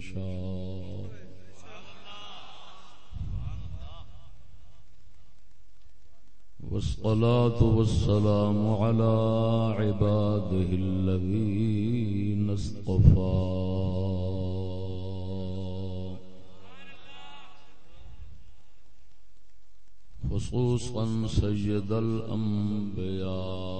يشاء والصلاة والسلام على عباده الذين اصطفى۔ خصوصا سيد الأنبياء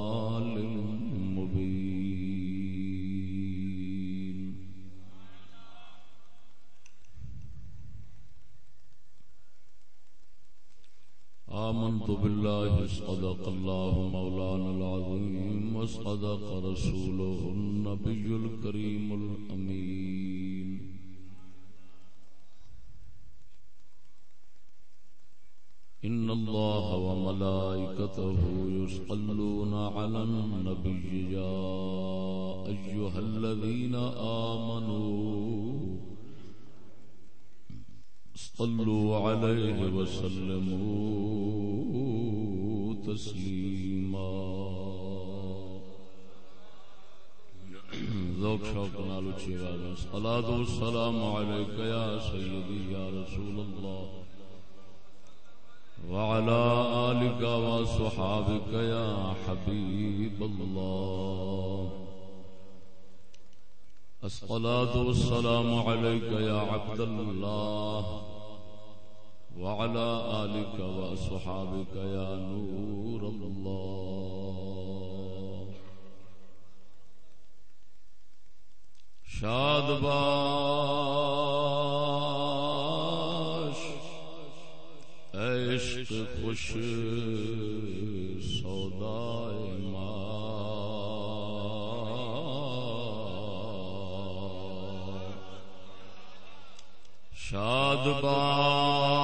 وصدق رسوله النبي الكريم الأمين. إن الله وملائكته يصلون على النبي يا أيها الذين آمنوا صلوا عليه وسلموا تسليما. ذوق شوق نالو چیوا صلاة والسلام عليك يا سيدي يا رسول الله وعلى آلك وصحابك يا حبيب الله الصلاة والسلام عليك يا عبد الله وعلى آلك وصحابك يا نور الله شاد باش عشق خوش سودا شاد باش۔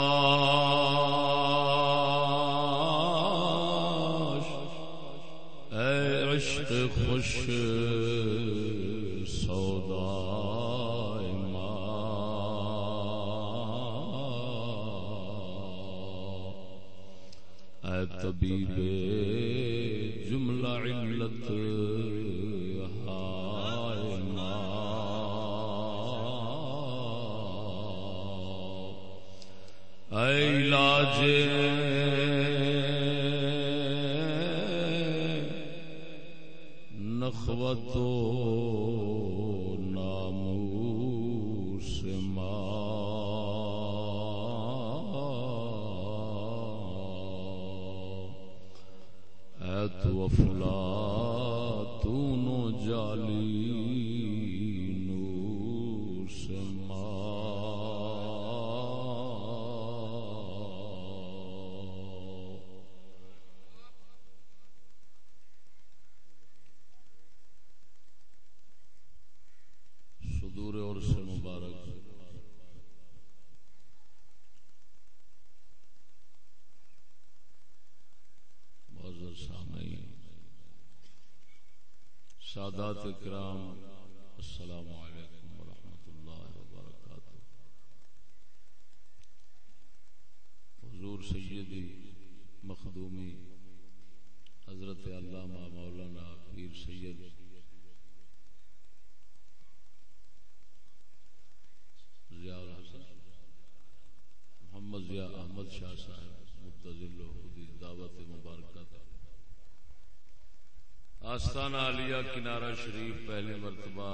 آستانہ علیہ کنارہ شریف پہلی مرتبہ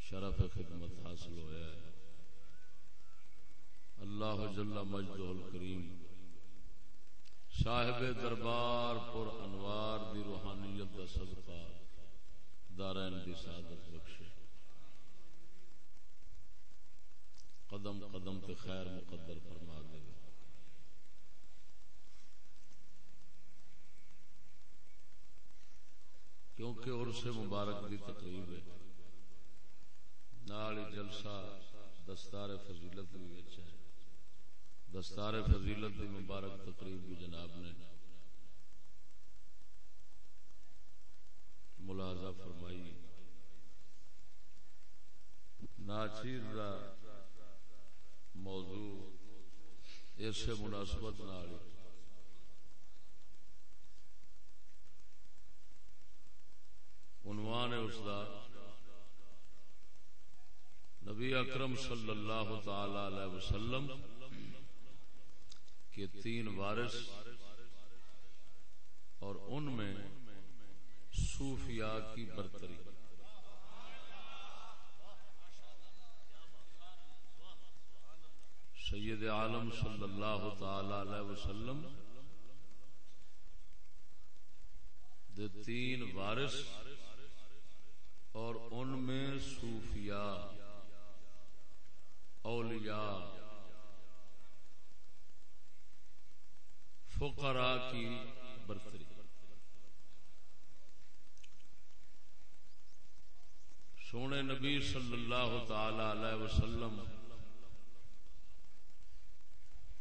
شرف خدمت حاصل ہوا ہے۔ اللہ جل مجد الکریم صاحب دربار پر انوار دی روحانیت دا صدقہ دارین دی سعادت بخشے۔ قدم قدم تے خیر مقدر فرما دے۔ کیونکہ عرص مبارک دی تقریب ہے۔ نال جلسہ دستار فضیلت بھی اچھا ہے۔ دستار فضیلت دی مبارک تقریب بھی جناب نے ملازہ فرمائی۔ ناچیر دا موضوع اس مناسبت نال عنوان ہے اس دا۔ نبی اکرم صلی اللہ تعالی علیہ وسلم کے تین وارث اور ان میں صوفیاء کی برتری۔ سید عالم صلی اللہ تعالی علیہ وسلم دے تین وارث اور ان میں صوفیاء، اولیاء، فقراء کی برتری۔ سونے نبی صلی اللہ تعالی علیہ وسلم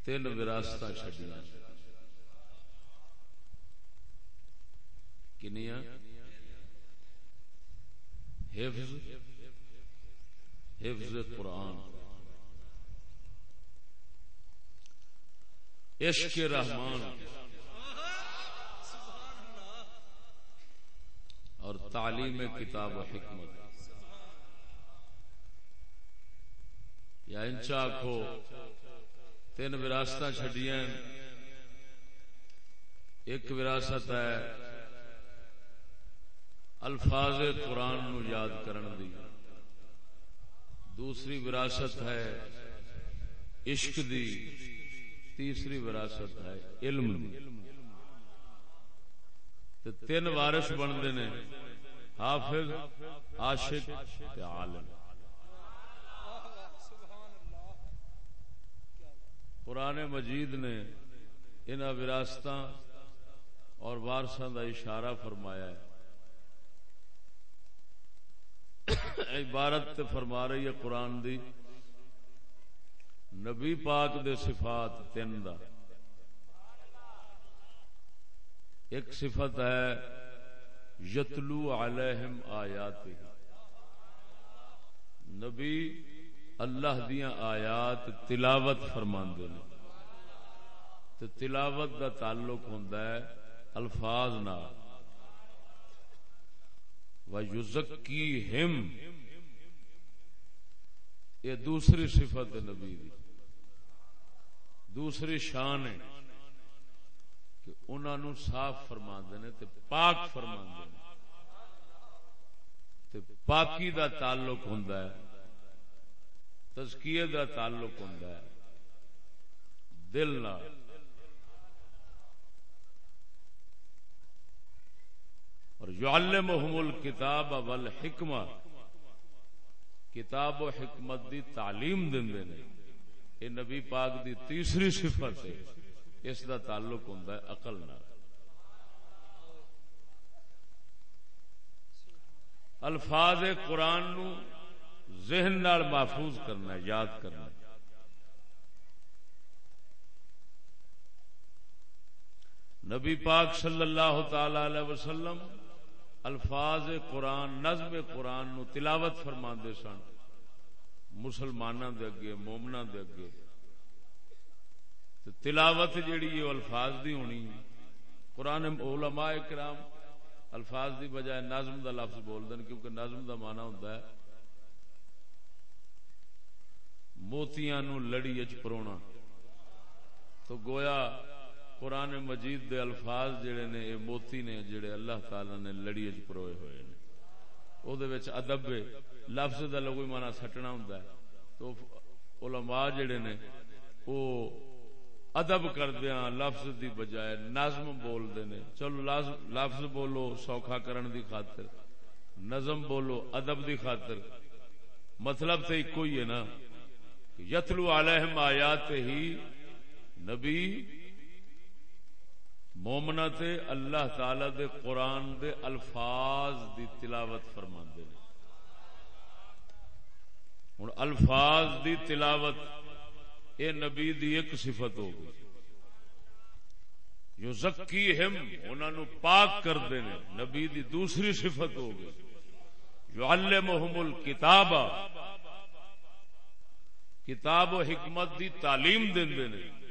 تین وراثت چڈیا کنیا حفظ حفظ قرآن۔ عشق رحمان۔ اور تعلیم کتاب و حکمت۔ یا انچا آخو تین وراثت چڈیا ایک وراثت ہے الفاظ قرآن نو یاد کرن دی۔ دوسری وراثت ہے عشق دی۔ تیسری وراثت ہے علم دی۔ تین وارث بنتے نے حافظ، عاشق عالم۔ قرآن مجید نے ان وراثت اور وارساں کا اشارہ فرمایا ہے۔ عبارت فرما رہی ہے قرآن دی۔ نبی پاک دے صفات تین دا۔ ایک صفت ہے، یتلو علیہم آیات نبی اللہ دیا آیات تلاوت فرما تو تلاوت دا تعلق ہوں الفاظ نہ یوزکی یہ دوسری صفت نبی دی۔ دوسری شان ہے کہ انہوں صاف فرما نے تے پاک فرما دینے تے پاکی دا تعلق ہوں تزکیے دا تعلق ہوں دل نہ اور یعلمہم الکتاب والحکمہ، کتاب و حکمت دی تعلیم دندے نے۔ یہ نبی پاک دی تیسری صفت ہے، اس دا تعلق ہوندا ہے عقل نال۔ الفاظ قرآن نو ذہن نال محفوظ کرنا، یاد کرنا۔ نبی پاک صلی اللہ تعالی علیہ وسلم الفاظ قرآن، نظم قرآن نو تلاوت فرما سن۔ مسلمانوں دے اگے مومنا دے اگے۔ تلاوت جیڑی ہے الفاظ دی ہونی۔ قرآن علماء کرام الفاظ دی بجائے نظم دا لفظ بول دین کیونکہ نظم دا مانا ہوتا ہے۔ موتیاں نو لڑی اچ پرونا۔ تو گویا قرآن مجید دے الفاظ جڑے نے، اے موتی نے، جڑے اللہ تعالی نے لڑی پروئے ہوئے نے۔ او دے وچ ادب لفظ دا لوگ مانا سٹنا ہوندا ہے۔ تو علماء جڑے نے، او ادب کردیا ہاں لفظ دی بجائے نظم بول دے نے۔ چلو لفظ بولو سوکھا کرن دی خاطر، نظم بولو ادب دی خاطر۔ مطلب تو ایک ہی ہے نا، یتلو علیہم آیات ہی نبی مومنا تے اللہ تعالی دے قرآن دے الفاظ دی تلاوت فرما ہوں الفاظ دی تلاوت اے نبی دی ایک صفت ہو گئی۔ جو زکی ہم انہوں پاک کر دینے نبی دی دوسری صفت ہو گئی۔ جو علمہم الکتاب، کتاب و حکمت دی تعلیم دین دینے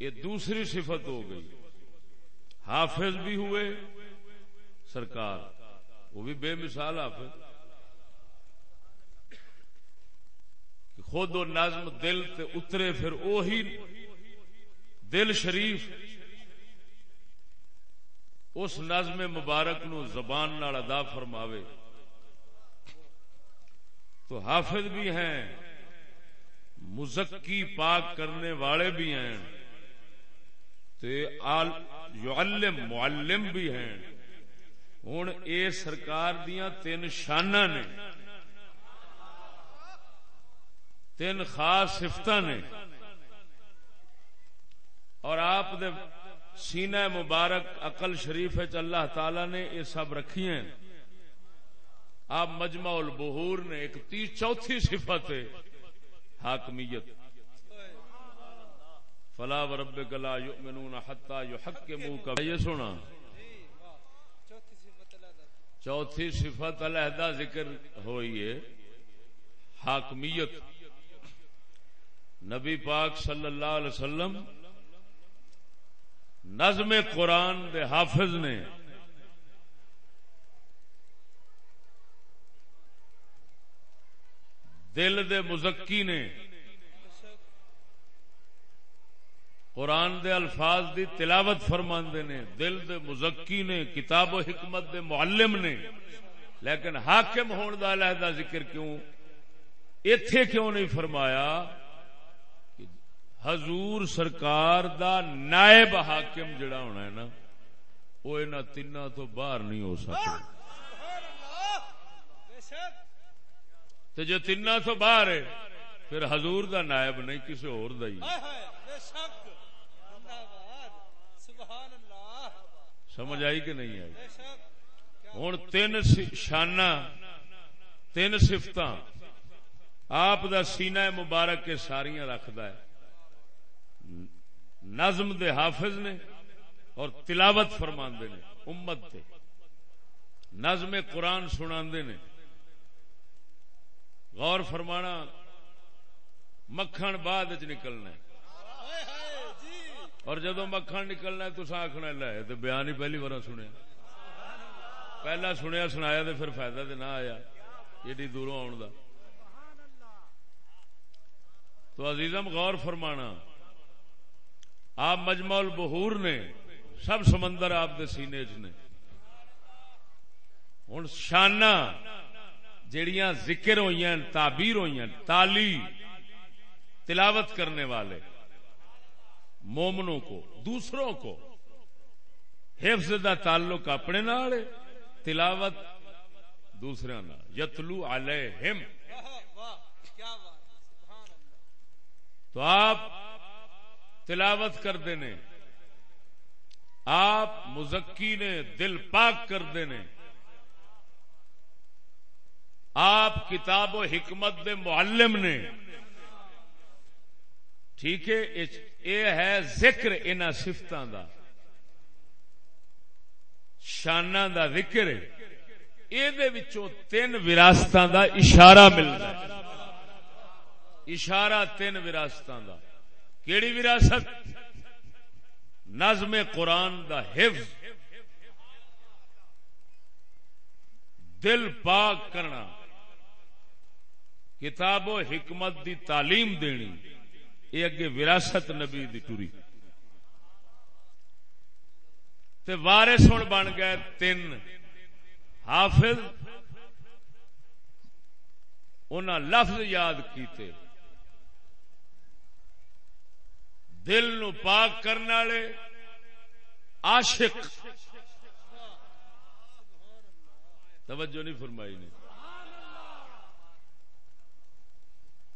یہ دوسری صفت ہو گئی۔ حافظ بھی ہوئے، سرکار، وہ بھی بے مثال حافظ۔ خود و نظم دل تے اترے پھر اوہی دل شریف۔ اس نظم مبارک نو زبان نال ادا فرماوے۔ تو حافظ بھی ہیں، مزکی پاک کرنے والے بھی ہیں۔ یعلم، معلم بھی ہیں۔ ہوں اے سرکار دیا تین شانہ نے۔ تین خاص سفت نے۔ اور آپ دے سینہ مبارک، عقل شریف اللہ تعالی نے یہ سب رکھی ہیں۔ آپ مجمع البہور نے ایک تی چوتھی صفت ہے، حاکمیت۔ فلا ورب گلا یؤمنون حتا یحکموا یہ سنا چوتھی صفت علیحدہ ذکر ہوئی ہے. حاکمیت. نبی پاک صلی اللہ علیہ وسلم نظم قرآن دے حافظ نے دل دے مزکی نے قرآن دے الفاظ دی تلاوت فرماندے نے، دل دے مزکی نے، کتاب و حکمت دے معلم نے۔ لیکن حاکم ہون دا علیحدہ ذکر کیوں؟ ایتھے کیوں نہیں فرمایا حضور سرکار دا نائب حاکم جڑا ہونا ہے نا، وہ ان تین تو باہر نہیں ہو سکتا۔ تو جو تین تو باہر ہے، پھر حضور دا نائب نہیں کسی اور دا ہی۔ سمجھ آئی کہ نہیں آئی؟ ہوں تین شانہ، تین سفت آپ دا سینہ مبارک کے ساریاں رکھد ہے۔ نظم دے حافظ نے اور تلاوت فرما نے، امت تے نظم قرآن سنا نے۔ غور فرمانا، مکھن بعد چ نکلنا اور جدو مکھن نکلنا تو آخنا لے تو بیان ہی پہلی بار سنیا۔ پہلا سنیا، سنایا تو پھر فائدہ تو نہ آیا۔ ایڈی دوروں آن کا تو عزیزم، غور فرمانا۔ آپ مجمع بہور نے، سب سمندر آپ دے سینے چ نے۔ ہوں شانہ جڑیاں ذکر ہوئی تعبیر ہوئی تالی تلاوت کرنے والے۔ مومنوں کو، دوسروں کو۔ حفظ دا تعلق اپنے نال تلاوت دوسرے یتلو علیہم۔ تو آپ تلاوت کرتے نے آپ مزکی نے دل پاک کرتے نے آپ کتاب و حکمت دے معلم نے۔ ٹھیک ہے یہ ہے ذکر ان سفت دا۔ شانہ دا ذکر یہ تین وراثت دا اشارہ ملتا ہے۔ اشارہ تین وراثت دا۔ کیڑی وراثت؟ نظم قرآن دا حفظ۔ دل پاک کرنا۔ کتاب و حکمت دی تعلیم دینی۔ یہ اگے وراثت نبی دی ٹوری۔ تے وارث ہوں بن گئے تین۔ حافظ انہاں لفظ یاد کیتے۔ دل نو پاک کرنے والے عاشق۔ توجہ نہیں فرمائی نے۔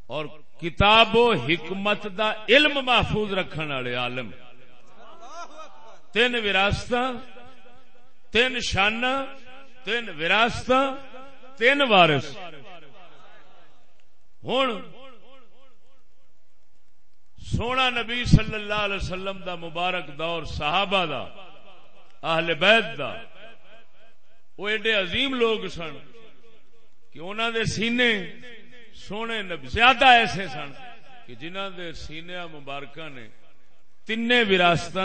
اور کتاب و حکمت دا علم محفوظ رکھنے والے عالم۔ تین وراثت تین شانہ تین وراثت تین وارث۔ ہوں سونا نبی صلی اللہ علیہ وسلم دا مبارک دور صحابہ دا، اہل بیت دا۔ وہ ایڈے عظیم لوگ سن کہ انہوں دے سینے سونے نبی زیادہ ایسے سن کہ جنہ دے سینے مبارکہ نے تین وراثت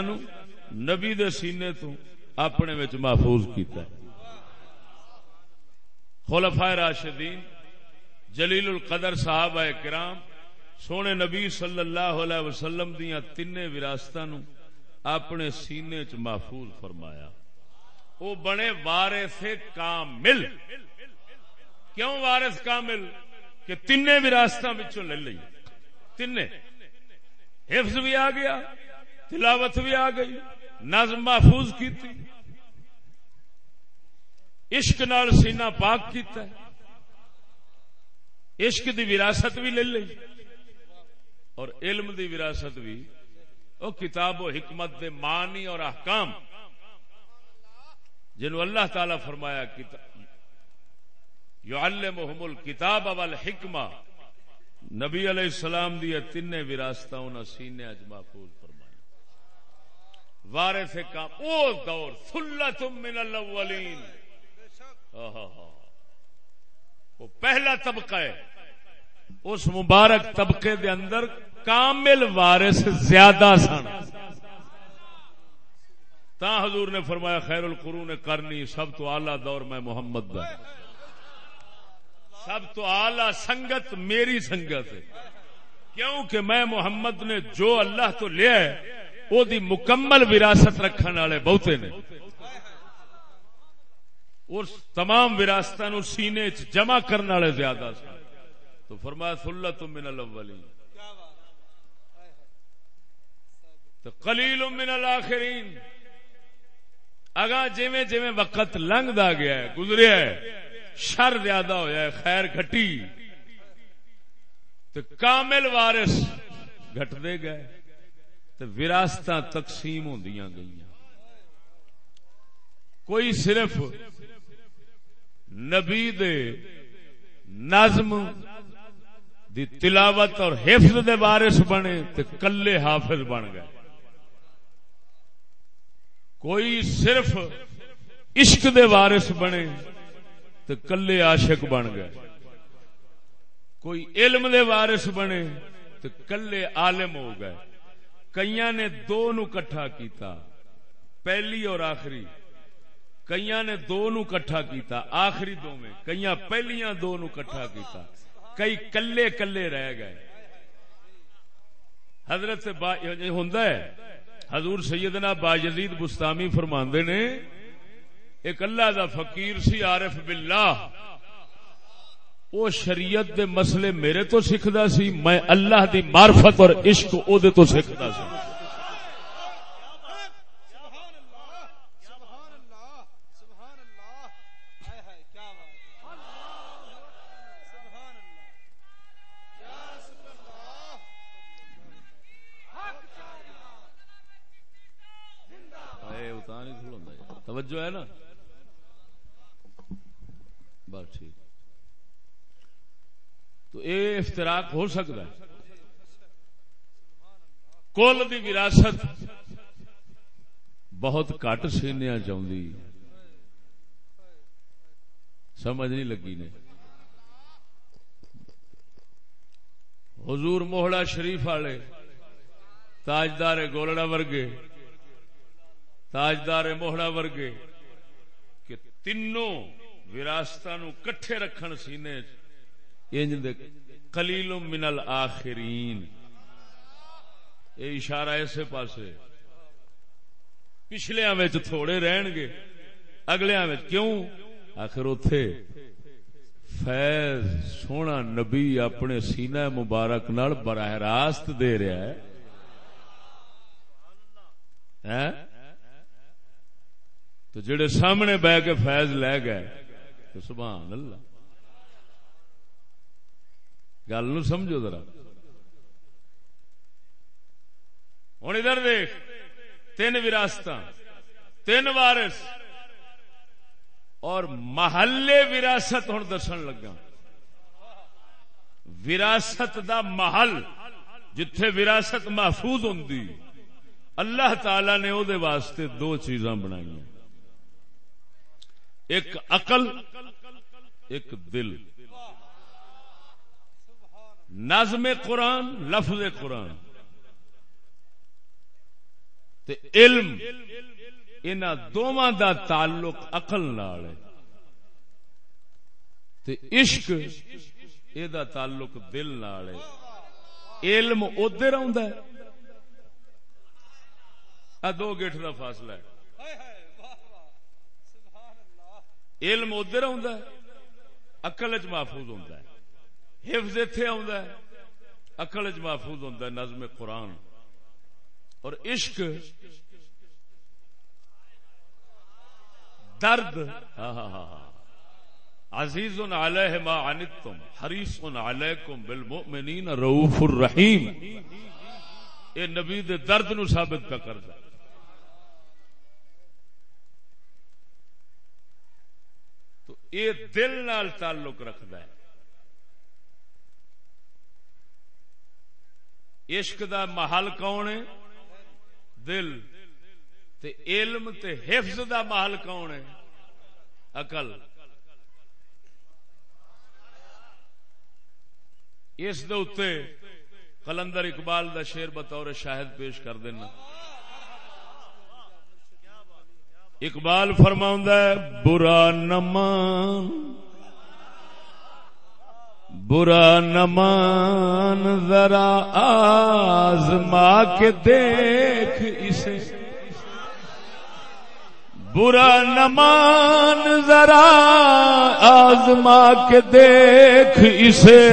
نبی دے سینے تو اپنے وچ محفوظ کیتا ہے۔ خلفائے راشدین جلیل القدر صاحب کرام، سونے نبی صلی اللہ علیہ وسلم دیا تین وراثت اپنے سینے چ محفوظ فرمایا۔ وہ بنے وارث کامل۔ کیوں وارث کامل؟ کہ تین وراثت لے لی تین حفظ بھی آ گیا، تلاوت بھی آ گئی، نظم محفوظ کی عشق نال سینہ پاک کیتا ہے۔ عشق دی وراثت بھی لے لی اور علم دی وراثت بھی۔ او کتاب و حکمت دے معنی اور احکام۔ جنہوں اللہ تعالی فرمایا یعلمہم الکتاب والحکمہ۔ نبی علیہ السلام دی تین وراثت انہاں سینے اج محفوظ فرمایا وارث کا او دور ثلۃ من الاولین۔ وہ پہلا طبقہ ہے۔ اس مبارک طبقے دے اندر کامل وارث زیادہ سن۔ تا حضور نے فرمایا، خیر القرون کرنی، سب تو آلہ دور میں محمد دا۔ سب تو آلہ سنگت میری سنگت ہے۔ کیونکہ میں محمد نے جو اللہ تو لیا ہے، وہ دی مکمل وراثت رکھنے والے بہتے نے۔ اور تمام وراثت نو سینے جمع کرنے والے زیادہ سن۔ تو فرمایا سلت من الاولین۔ تو قلیل من الاخرین۔ اگا جویں جویں وقت لنگدا گیا ہے، گزریا ہے شر زیادہ ہویا ہے، خیر گھٹی۔ تو کامل وارث گھٹ دے گئے تو وراثت تقسیم ہوندیاں گئیاں۔ کوئی صرف نبی دے نظم دی تلاوت اور حفظ دے وارث بنے تے کلے حافظ بن گئے۔ کوئی صرف عشق دے وارث بنے تو کلے عاشق بن گئے۔ کوئی علم دے وارث بنے تو کلے عالم ہو گئے۔ کئی نے دو نو کٹھا کیتا، پہلی اور آخری۔ کئی نے دو نو کٹھا کیتا، آخری دو میں کئی پہلیاں دو نو کٹھا کیتا۔ کئی کلے کلے رہ گئے۔ حضرت ہوں حضور سیدنا با بستامی فرماندے نے ایک اللہ دا فقیر سی، عارف باللہ۔ او شریعت دے مسئلے میرے تو سکھدا سی، میں اللہ دی معرفت اور عشق او دے تو سکھدا سی۔ توجہ ہے نا؟ ٹھیک۔ تو یہ افطراک ہو سکتا ہے۔ کل کی وراثت بہت کٹ سینیا چاہتی سمجھ نہیں لگی نے۔ حضور موہڑا شریف والے، تاجدار گولڑا ورگے، تاجدار موہڑا ورگے، کہ تینوں وراثت کٹھے رکھن سینے انج دے کلیل من الاخرین یہ اشارہ ایسے پاسے۔ پچھلیا تھوڑے رہن گے۔ اگلیا کیوں؟ آخر اتے فیض سونا نبی اپنے سینہ مبارک نال براہ راست دے رہا ہے۔ ہاں؟ تو جڑے سامنے بہ کے فیض لے گئے۔ سبحان اللہ۔ گل نو سمجھو ذرا۔ ہوں ادھر دیکھ، تین وراثت تین وارث۔ اور محلے وراثت ہوں دسن لگا وراثت دا محل جتھے وراثت محفوظ ہوں اللہ تعالی نے او دے واسطے دو چیزاں بنائی ایک عقل ایک دل۔ نظم قرآن، لفظ قرآن۔ تے علم ان دونوں دا تعلق اقل نال ہے۔ تے عشق، اے دا تعلق دل نال ہے۔ علم ادھر آندا ہے۔ آ دو گیٹ دا فاصلہ ہے۔ علم ادھر آندا ہے۔ عقل وچ محفوظ ہوندا ہے۔ حفظ ایتھے آندا ہے۔ عقل وچ محفوظ ہوندا ہے نظم قرآن۔ اور عشق، درد ہاں ہاں عزیز علیہ ما عنتم، حریص علیکم بالمؤمنین رؤوف الرحیم۔ اے نبی دے درد نو ثابت پہ کردا تو اے دل نال تعلق رکھدا ہے۔ عشق دا محل کون ہے؟ دل۔ تے علم تے حفظ دا محل کون ہے؟ اقل اس دے اتے کلندر اقبال دا شیر بطور شاہد پیش کر دینا۔ اقبال فرما برا نمان برا نمان ذرا آزما کے دیکھ اسے۔ برا نمان ذرا آزما کے دیکھ اسے۔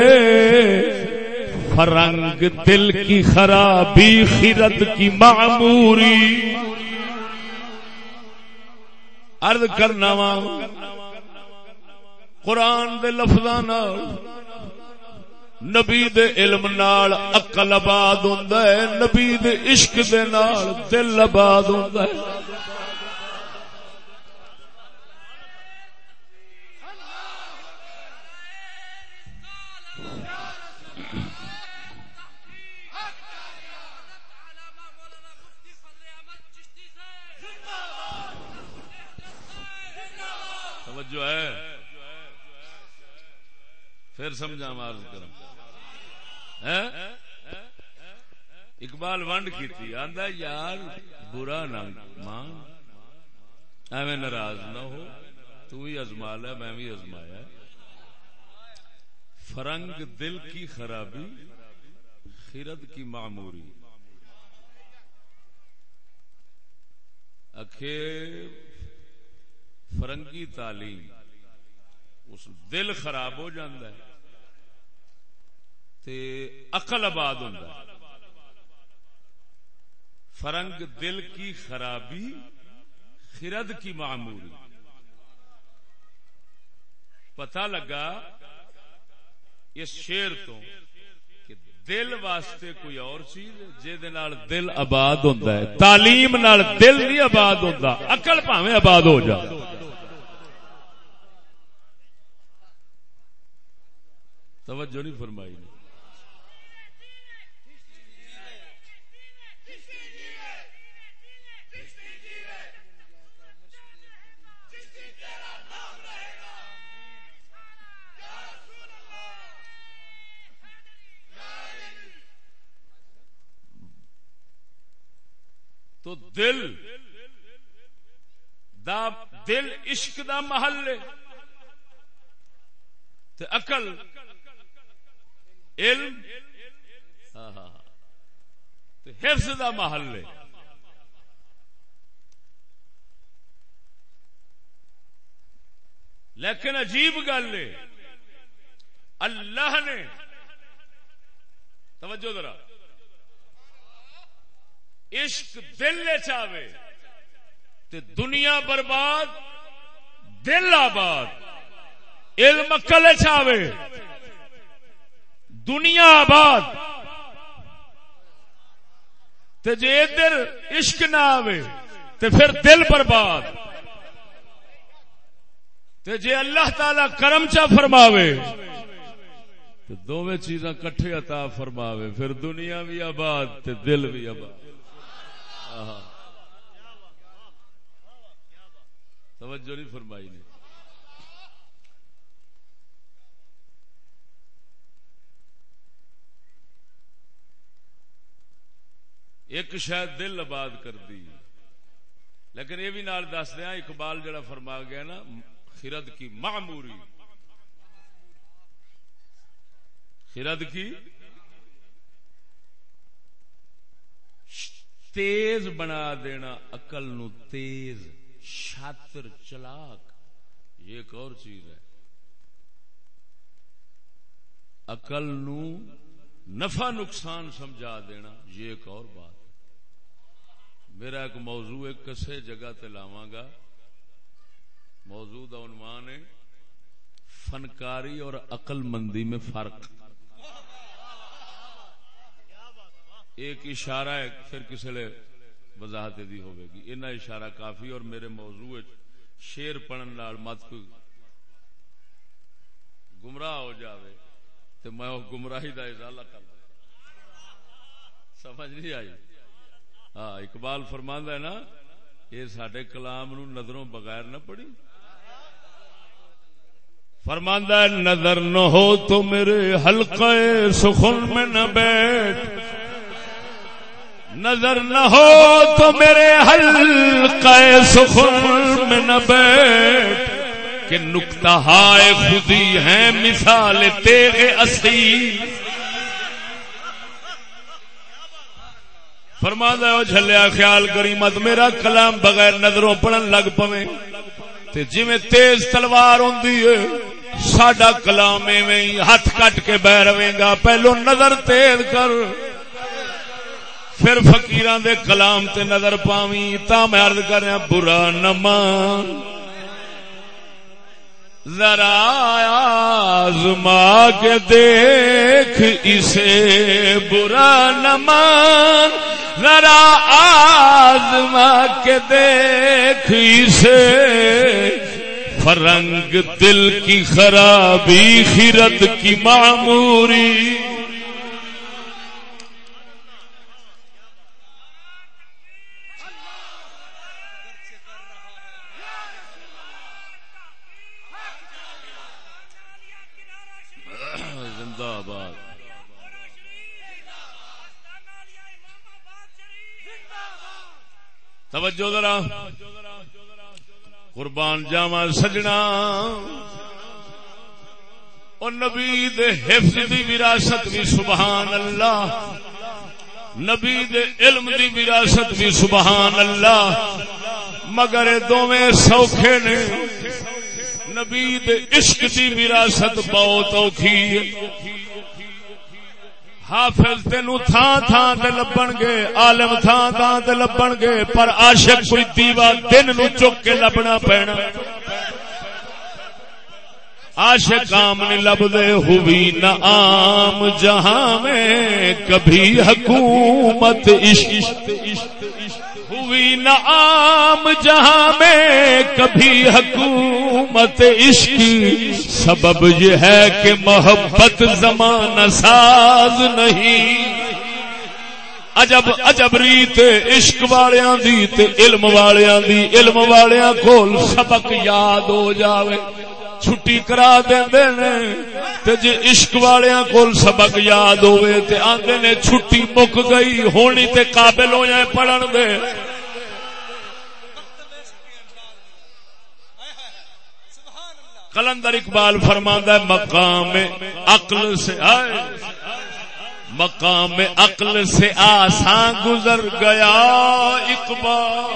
فرنگ دل کی خرابی، خرد کی معموری۔ ارد کرنا وا. قرآن دے لفظان نبی دے علم نال اقل آباد ہوں نبی دے عشق دے نال دل آباد ہوں ہے. پھر سمجھا مارز کرم اقبال ونڈ کی تھی آندا یار، برا نہ مان. ایویں ناراض نہ ہو، تو ہی ازما لے، میں بھی ازمایا. فرنگ دل کی خرابی، خرد کی معموری. اکھے، فرنگی تعلیم. اس دل خراب ہو جاندہ ہے تے اقل آباد ہوں فرنگ دل کی خرابی، خرد کی معمولی۔ پتہ لگا اس شیر تو کہ دل واسطے کوئی اور چیز جے دل آباد ہوتا ہے، تعلیم نال دل نہیں آباد ہوتا اقل پاویں آباد ہو جائے توجہ نہیں فرمائی نے۔ تو دل دا دل عشق دا محل تے علم؟ ہاں، ہاں، ہاں۔ حفظ دا محل ہے۔ لیکن عجیب گل ہے، اللہ نے، توجہ ذرا، عشق دل چاہے تے دنیا برباد، دل آباد، علم کل چاہے۔ دنیا آباد۔ تے جے ادھر عشق نہ آوے، تے پھر دل برباد۔ تے جے اللہ تعالی کرم چا فرماوے تو دونوں چیزاں کٹھے عطا فرماوے، پھر دنیا بھی آباد، تے دل بھی آباد۔ توجہ نہیں فرمائی نے۔ ایک شاید دل آباد کر دی۔ لیکن یہ بھی نال دس دیا، اقبال جڑا فرما گیا نا، خرد کی معموری۔ خرد کی؟ تیز بنا دینا اقل نو تیز، شاطر، چلاک۔ یہ ایک اور چیز ہے۔ اقل نو نفع نقصان سمجھا دینا، یہ ایک اور بات۔ میرا ایک موضوع ایک کسے جگہ تے لاواں گا۔ موضوع کا عنوان ہے، فنکاری اور عقل مندی میں فرق۔ ایک اشارہ ہے، پھر کسی لے وضاحت دی ہوئے گی اینا اشارہ کافی اور میرے موضوع شیر پڑھن نال مت کوئی گمراہ ہو جاوے تو میں گمراہی دا ازالہ کر سمجھ نہیں آئی؟ ہاں اقبال فرماندہ ہے نا، یہ سڈے کلام نو نظروں بغیر نہ پڑی فرماندہ ہے، نظر نہ ہو تو میرے حلقے سخن میں نہ بیٹھ۔ نظر نہ ہو تو میرے حلقے سخن میں نہ بیٹھ۔ کہ نکتہ ہائے خودی ہیں، مثال تیرے اسی فرما دو جھلیا، خیال کری مت میرا کلام بغیر نظروں پڑھن لگ پویں۔ جی تیز تلوار ہوں ساڈا کلام ایویں ہاتھ کٹ کے بہ رہے گا۔ پہلو نظر تیز کر، پھر فقیران دے کلام تے نظر پاوی تا میں عرض کر رہا برا نمان ذرا آزما کے دیکھ اسے برا نمان ذرا آزما کے دیکھ اسے۔ فرنگ دل کی خرابی خیرت کی معموری۔ توجہ ذرا۔ قربان جاوا سجنا۔ اور نبی دے حفظ دی وراثت بھی سبحان اللہ۔ نبی دے علم دی وراثت بھی سبحان اللہ۔ مگر دونوں سوکھے نے۔ نبی دے عشق دی وراثت بہت اوکھی حافظ تینو تھان تھان تے لبن گے، عالم تھان تھان تے لبن گے، پر عاشق کوئی دیوا دن نو چک کے لبنا پینا۔ عاشق عام نہیں لب دے ہوئی نہ عام، جہاں میں کبھی حکومت عشق۔ ہوئی نہ عام جہاں میں کبھی حکومت عشق سبب یہ ہے کہ محبت زمان ساز نہیں۔ عجب عجب ریت عشق والیاں دی تے علم والیاں دی۔ علم والیاں کول سبق یاد ہو جاوے۔ چھٹی کرا دے تے جے عشق والیاں کول سبق یاد ہوئے تے آندے نے چھٹی مک گئی۔ ہونی تے قابل ہو جائے پڑھن دے۔ کلندر اقبال فرماندہ مقام عقل سے آئے۔ مقام عقل سے آسان گزر گیا، اقبال۔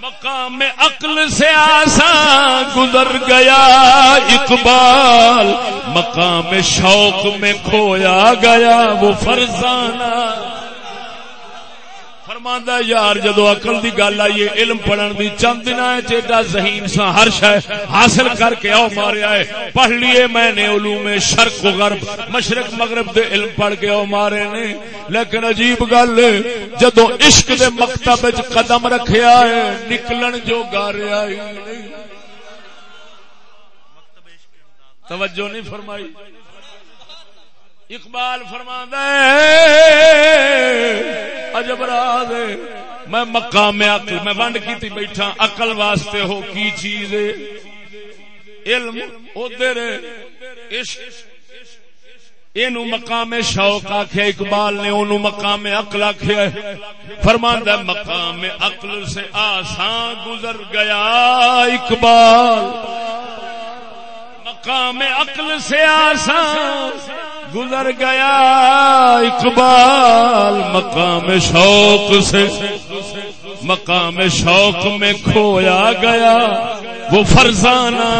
مقام عقل سے آسان گزر گیا، اقبال۔ مقام شوق میں کھویا گیا، وہ فرزانہ۔ فرماندہ یار، جدو اقل دی گل آئیے علم پڑھن دی، چند دن چیٹا ذہین سا ہر شہ حاصل کر کے آؤ مارے آئے پڑھ لیے میں نے علوم شرق و غرب، مشرق مغرب دے علم پڑھ کے آؤ مارے نے۔ لیکن عجیب گل جدو عشق دے مکتب وچ قدم رکھے آئے نکلن جو گارے آئی۔ توجہ نہیں فرمائی۔ اقبال فرما عجب راز ہے۔ میں مقام عقل، میں ونڈ کی بیٹھا، عقل واسطے ہو کی چیز ہے؟ علم ادھر یہ مقام شوق آخیا اقبال نے انہوں مقام عقل آخیا فرماندہ مقام عقل سے آسان گزر گیا، اقبال۔ مقام عقل سے آسان گزر گیا اقبال مقام شوق سے مقام شوق میں کھویا گیا وہ فرزانہ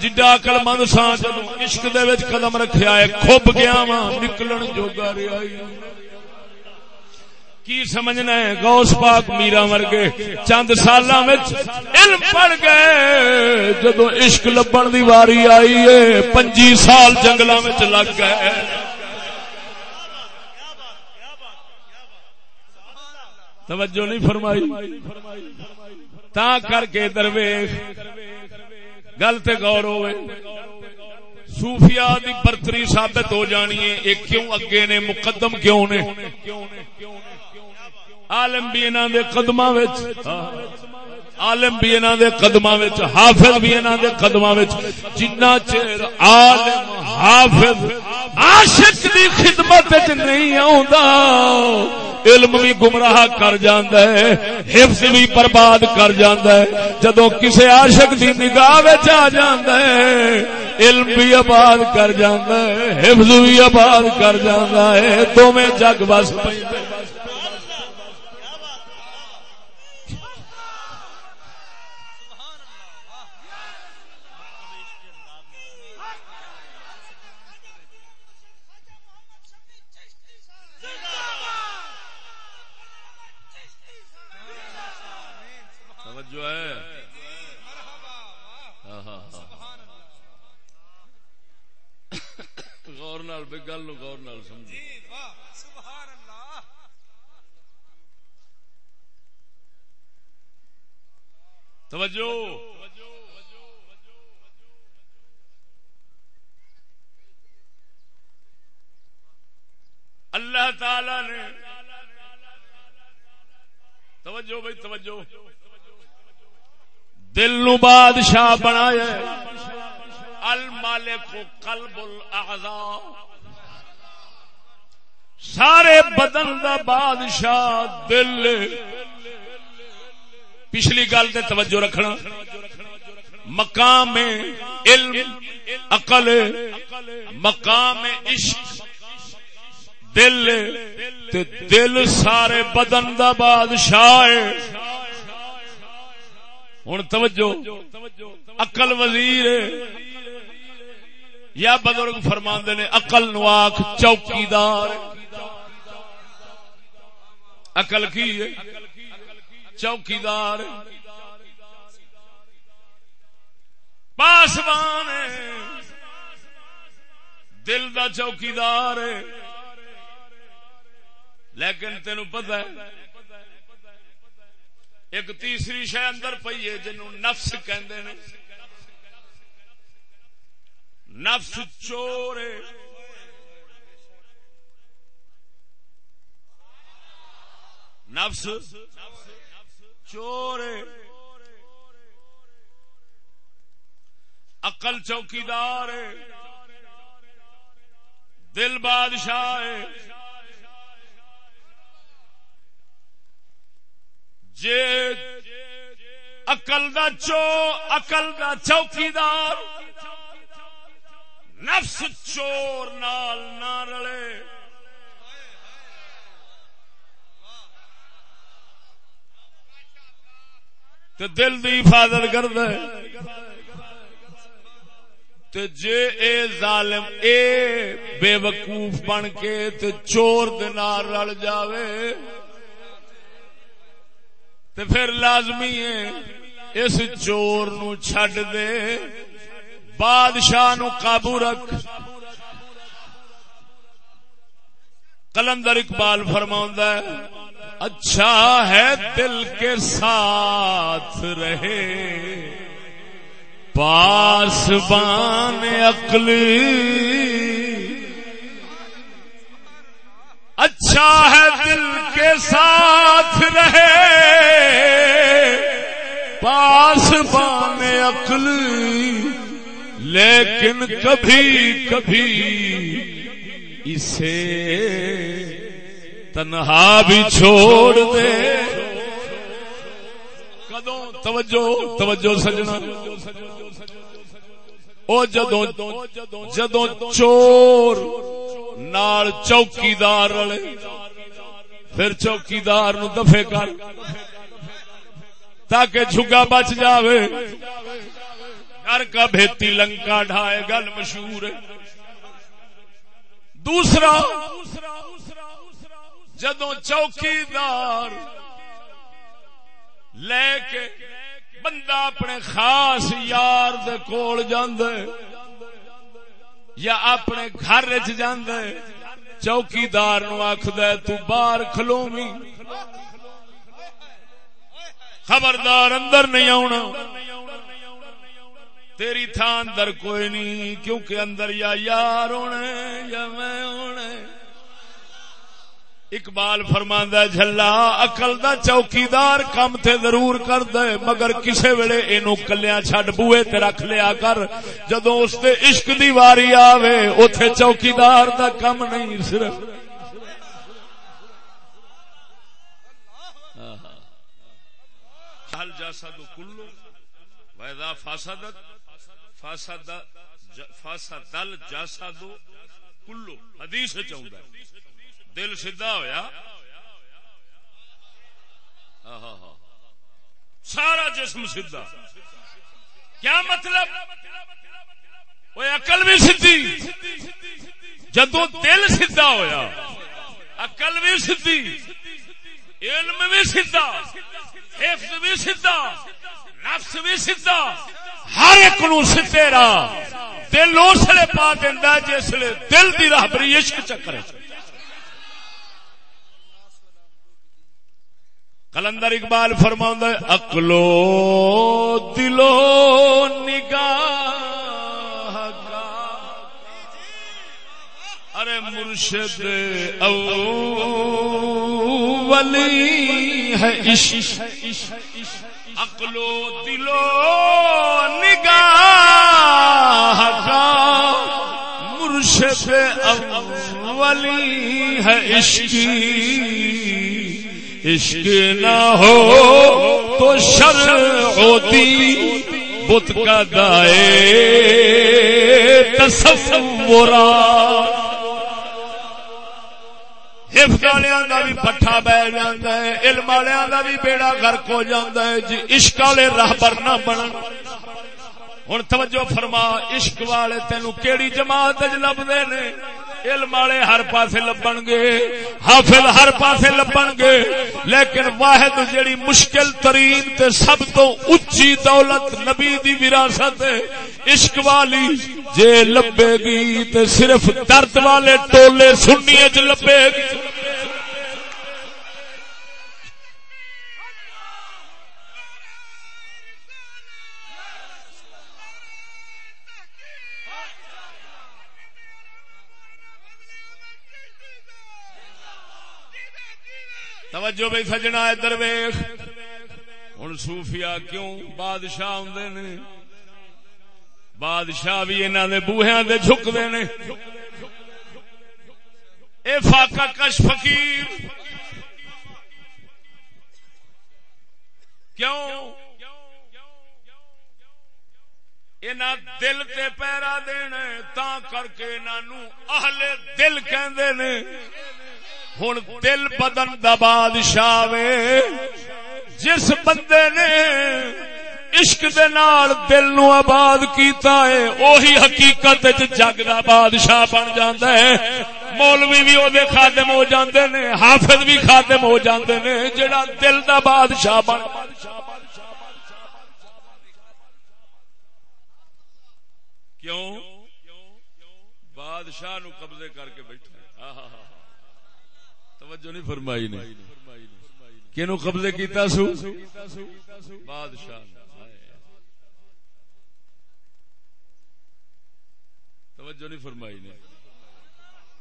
جڈا اکل مند سا جدو عشق دے وچ قدم رکھیا ہے، کھب گیا وا نکلن جوگا گا کی سمجھنا ہے؟ گوس پاک میرا ورگے چند سال علم پڑ گئے۔ جدو عشق لبن دی واری آئی ہے، پنجی سال جنگل لگ گئے۔ توجہ نہیں فرمائی؟ تا کر کے درویش گل تے غور ہوئے۔ صوفیاء دی برتری ثابت ہو جانی ہے ایک کیوں اگے نے، مقدم کیوں نے؟ عالم بھی انہاں دے قدماں وچ، عالم بھی انہاں دے قدماں وچ، حافظ بھی انہاں دے قدماں وچ، جنہ چیر عالم، حافظ عاشق دی خدمت وچ نہیں آوندا، علم بھی گمراہ کر جاندا ہے، حفظ بھی برباد کر جاندا ہے، جدوں کسے عاشق دی نگاہ وچ آ جاندا ہے، علم بھی آباد کر جاندا ہے، حفظ بھی آباد کر جاندا ہے، دوویں جگ بس پیندے گل غور نال سمجھ توجہ۔ اللہ تعالی نے توجہ بھائی توجہ۔ دل نو بادشاہ بنایا المالک قلب الاعضاء۔ سارے بدن دا بادشاہ دل۔ پچھلی گل تے توجہ رکھنا۔ مقام علم، عقل، مقام عشق۔ دل، تے دل سارے بدن دا بادشاہ ہوں توجہ، عقل وزیر یا بزرگ فرماندے نے، عقل نواک چوکیدار اقل کی چوکیدار پاسبان دل دا چوکیدار لیکن تین پتا ہے ایک تیسری شہ اندر پی ہے جنو نفس کہندے نے. نفس چور نفس چور اقل چوکیدار دل بادشاہ جے اقل دا چو اقل دا چوکیدار، نفس چور نال نہ رلے۔ تے دل دی حفاظت کرد جے اے ظالم اے بے وقوف بن کے تے چور دنار رل جاوے۔ تے پھر لازمی ہے اس چور نو چھڈ دے۔ بادشاہ نو قابو رکھ۔ کلندر اقبال فرماؤں ہے اچھا ہے دل کے ساتھ رہے۔ پاس بان اچھا ہے دل کے ساتھ رہے۔ پاس بان اقلی لیکن کبھی کبھی اسے تنہا بھی چھوڑ دے۔ کدو توجہ توجہ سجنا۔ او جدو جدو چور نال چوکیدار رلے، پھر چوکیدار نو دفے کر، تاکہ جھگا بچ جاوے۔ گھر کا بھیتی لنکا ڈھائے، گل مشہور ہے۔ دوسرا جدو چوکیدار لے کے بندہ اپنے خاص یار دے کول جاند یا اپنے گھر چاند چوکیدار نو آخد تو باہر کھلومی خبردار اندر نہیں آنا تیری تھان اندر کوئی نہیں کیونکہ اندر یا یار ہونے یا میں ہونے اقبال فرماندہ جھلا اقل دا چوکیدار کم تے ضرور کر دے مگر کسے ویلے اینو کلیاں چھڈ بوئے تے رکھ لیا کر، جدوں اس تے عشق دی واری آوے، اوتھے چوکیدار دا کم نہیں، صرف۔ حل جاسد کلو ویذا فاسدت، فاسد، فاسدل جاسد کلو، حدیث چاہتا ہے دل سیدا ہوا سارا جسم سیدا کیا مطلب؟ وہ اقل بھی سی جدو دل سیدا ہوا اقل بھی سی علم بھی سیدا حفظ بھی سیدا نفس بھی سیدا ہر ایک نو سیدے راہ دل اس لیے پا دینا جس دل کی راہبری عشق چکر کلندر اقبال فرما اکلو دلو، نگاہ کا ارے مرشد اولی ہے اکلو دلو، نگاہ کا مرشد اولی ہے عشقی۔ عشق نہ ہو تو شر ہوتی، بت کا دائے تصورا حفظ والوں کا بھی پٹھا بہ جاتا ہے، علم والوں کا بھی بیڑا غرق ہو جاتا ہے جی عشق والے راہ پر نہ بن ہوں توجہ فرما، عشق والے تینوں کیڑی جماعت لبتے نے؟ علم والے ہر پاسے لبن گے، حافظ ہر پاسے لبن گے، لیکن واحد جیڑی مشکل ترین تے سب تو اچھی دولت نبی دی وراثت عشق والی جے لبے گی تے صرف درد والے ٹولے سنی چ لبے گی۔ توجہ بھائی سجنا ادھر ویخ ہوں سوفیا کیوں بادشاہ آدھے نے؟ بادشاہ بھی انہوں نے بوہیا دے جھکتے نے۔ اے فاقہ کش فقیر۔ کیوں؟ اینا دل تے پیرا دینا تا کر کے اہل دل کہندے نے۔ ہوں دل بدن دا بادشاہ وے۔ جس بندے نے عشق دے نال دل نو آباد کیتا ہے، اوہی حقیقت جگ دا بادشاہ بن جاندا ہے۔ مولوی بھی وہ خادم ہو جاندے نے، حافظ بھی خادم ہو جاندے نے، جڑا دل دا بادشاہ بن۔ کیوں؟ بادشاہ نو قبضے کر کے توجہ نہیں فرمائی نے۔ کینو قبضے کیتا سو؟ بادشاہ۔ توجہ نہیں فرمائی نے۔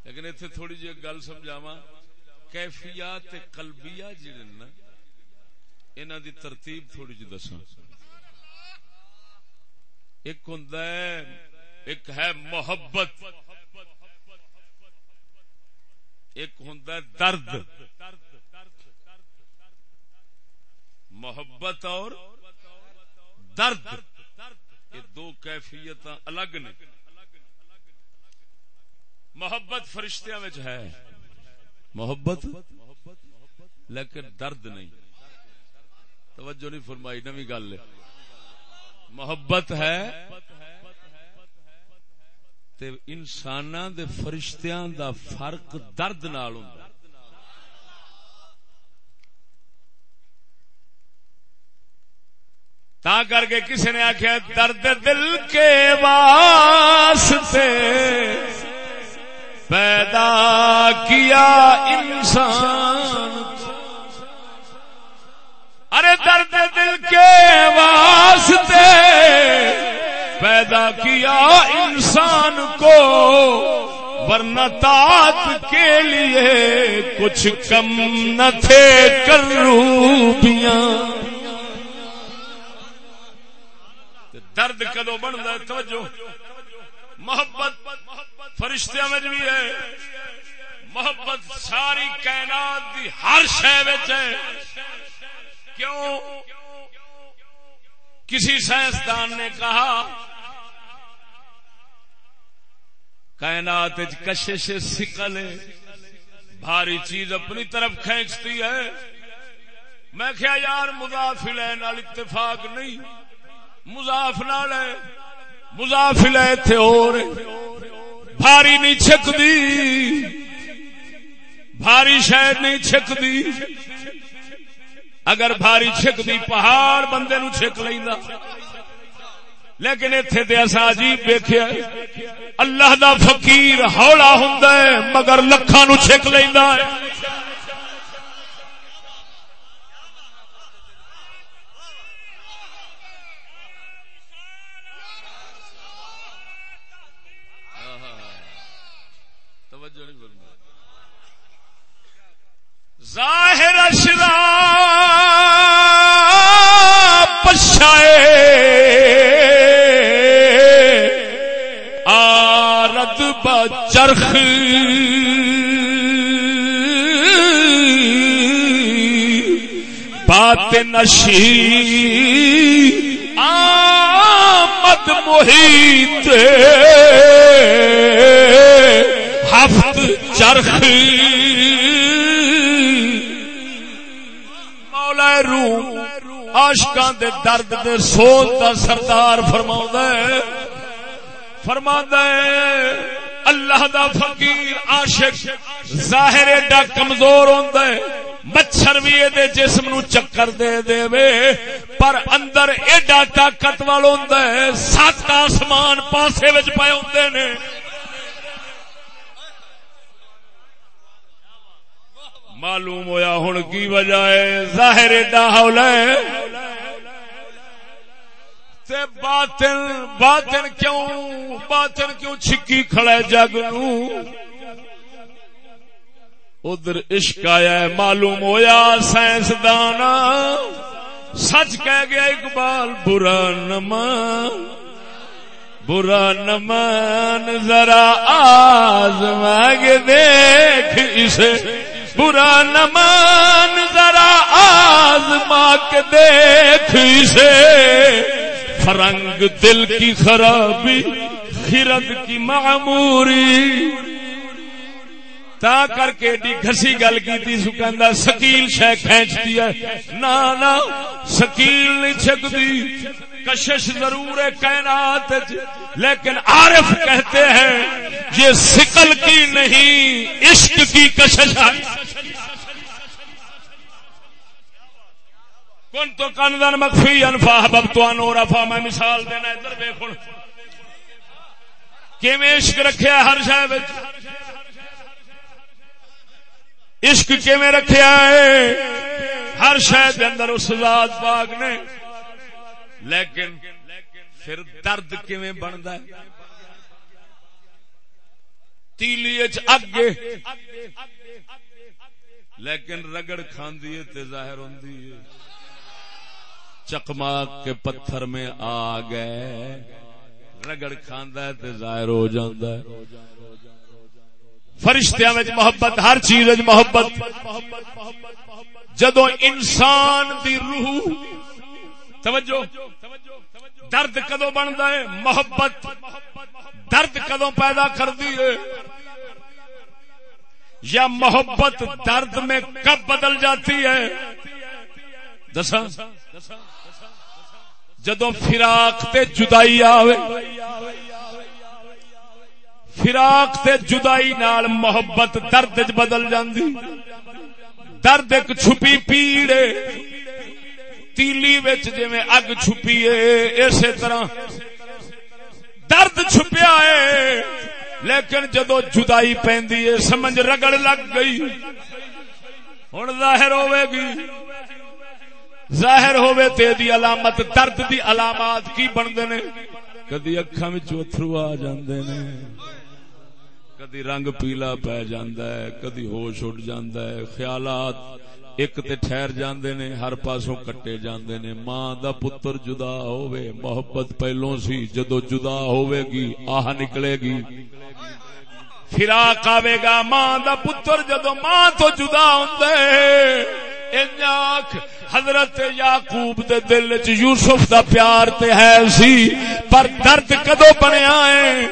لیکن اتنے تھوڑی جی گل سمجھاوا کیفیات قلبیہ جڑے نا، انہاں دی ترتیب تھوڑی جی دساں۔ ایک ہوں ایک ہے محبت۔ ایک ہوں درد. محبت اور درد. یہ دو کیفیت الگ نے. محبت فرشتیاں ہے. محبت؟ لیکن درد نہیں. توجہ نہیں فرمائی، نوی گل محبت ہے انسان دے فرشتیاں دا فرق درد نال ہوں تا کر کے کسی نے آخیا درد دل کے واسطے پیدا کیا انسان۔ ارے درد دل کے واسطے پیدا کیا انسان کو، ورنہ کے لیے کچھ کم نہ تھے کر درد کدو بنتا توجہ۔ محبت فرشتہ میں بھی ہے۔ محبت ساری کائنات دی ہر شہ ہے۔ کیوں؟ کسی سائنسدان نے کہا کائنات کشش سکل بھاری چیز اپنی طرف کھینچتی ہے۔ میں کیا یار مضافل اتفاق نہیں۔ مضاف نال ہے۔ مضافل تھے اور بھاری نہیں چھکتی بھاری شہر نہیں چھکتی اگر بھاری چھک دی پہاڑ بندے نو چھک لینا لیکن اتنے تو ایسا عجیب دیکھا اللہ دا فقیر ہولا ہوں مگر لکھا نو چھک لینا ظاہر اشرا پشائے۔ آرد بچرخ بات نشی آمد محیط۔ ہفت چرخ۔ روح آشکان دے درد دے سوز دا سردار فرما فرما اللہ دا فقیر عاشق، ظاہر ایڈا کمزور ہوندا ہے، مچھر بھی دے جسم نو چکر دے دے وے پر اندر ایڈا طاقت والا ہوندا ہے، سات آسمان پاسے وچ پے ہوندے نے معلوم ہویا ہوں کی وجہ ہے، ظاہر ڈاہل باطن باطن کیوں باطن کیوں چھکی کھڑا ہے جگ نو؟ ادھر عشق آیا ہے، معلوم ہویا سائنسدان سچ کہہ گیا، اقبال، برا نمان۔ برا نمان، ذرا آز کے دیکھ اسے۔ برا نمان، ذرا آزما کے دیکھ سے فرنگ دل کی خرابی، خرد کی معموری۔ تا کر کے ڈی گھسی گل کی سکندہ سکیل شہ کھینچتی ہے۔ نا سکیل نہیں چھکتی کشش ضرور ہے کائنات لیکن عارف کہتے ہیں، یہ سکل کی نہیں، عشق کی کشش ہے۔ کن تو کندن مخفی انفا بب تو انور افا میں مثال دینا ادھر دیکھو کیویں عشق رکھیا ہر شہر عشق کیویں رکھیا ہے؟ ہر شہر اندر اس ذات پاک نے۔ لیکن پھر درد کیویں بنتا ہے؟ تیلی اگ لیکن رگڑ کھاندی ہے تے ظاہر ہوندی ہے۔ چکما کے پتھر میں آ گئے۔ رگڑ کھاندا ہے تے ظاہر ہو جاندا ہے۔ فرشتیاں وچ محبت، ہر چیز وچ محبت۔ جدو انسان دی روح، توجہ، درد کدو بنتا ہے؟ محبت۔ درد کدو پیدا کرتی ہے؟ یا محبت درد میں کب بدل جاتی ہے؟ دسا جدو فراق تے جدائی آوے، فراق تے جدائی نال محبت درد چ بدل جاندی، درد ایک چھپی پیڑے تیلی وچ جویں اگ چھپی ہے اسی طرح درد چھپیا ہے لیکن جدو جدائی پیندی ہے سمجھ رگڑ لگ گئی، ہن ظاہر ہوے گی۔ ظاہر ہوے تے دی علامت، درد دی علامات کی بندے نے کدی اکھاں وچ اتھرو آ جاندے نے کدی رنگ پیلا پی جاندا ہے، کدی ہوش اٹھ جاندا ہے، خیالات ایک تے ٹھہر جاندے نے ہر پاسوں کٹے جاندے نے ماں دا پتر جدا ہووے، محبت پہلوں سی جدو جدا ہووے گی، آہ نکلے گی۔ فراق آوے گا ماں دا پتر جدو ماں تو جدا ہوندے حضرت یعقوب دے دل چ یوسف دا پیار تے ہے سی، پر درد کدو بنیا ہے؟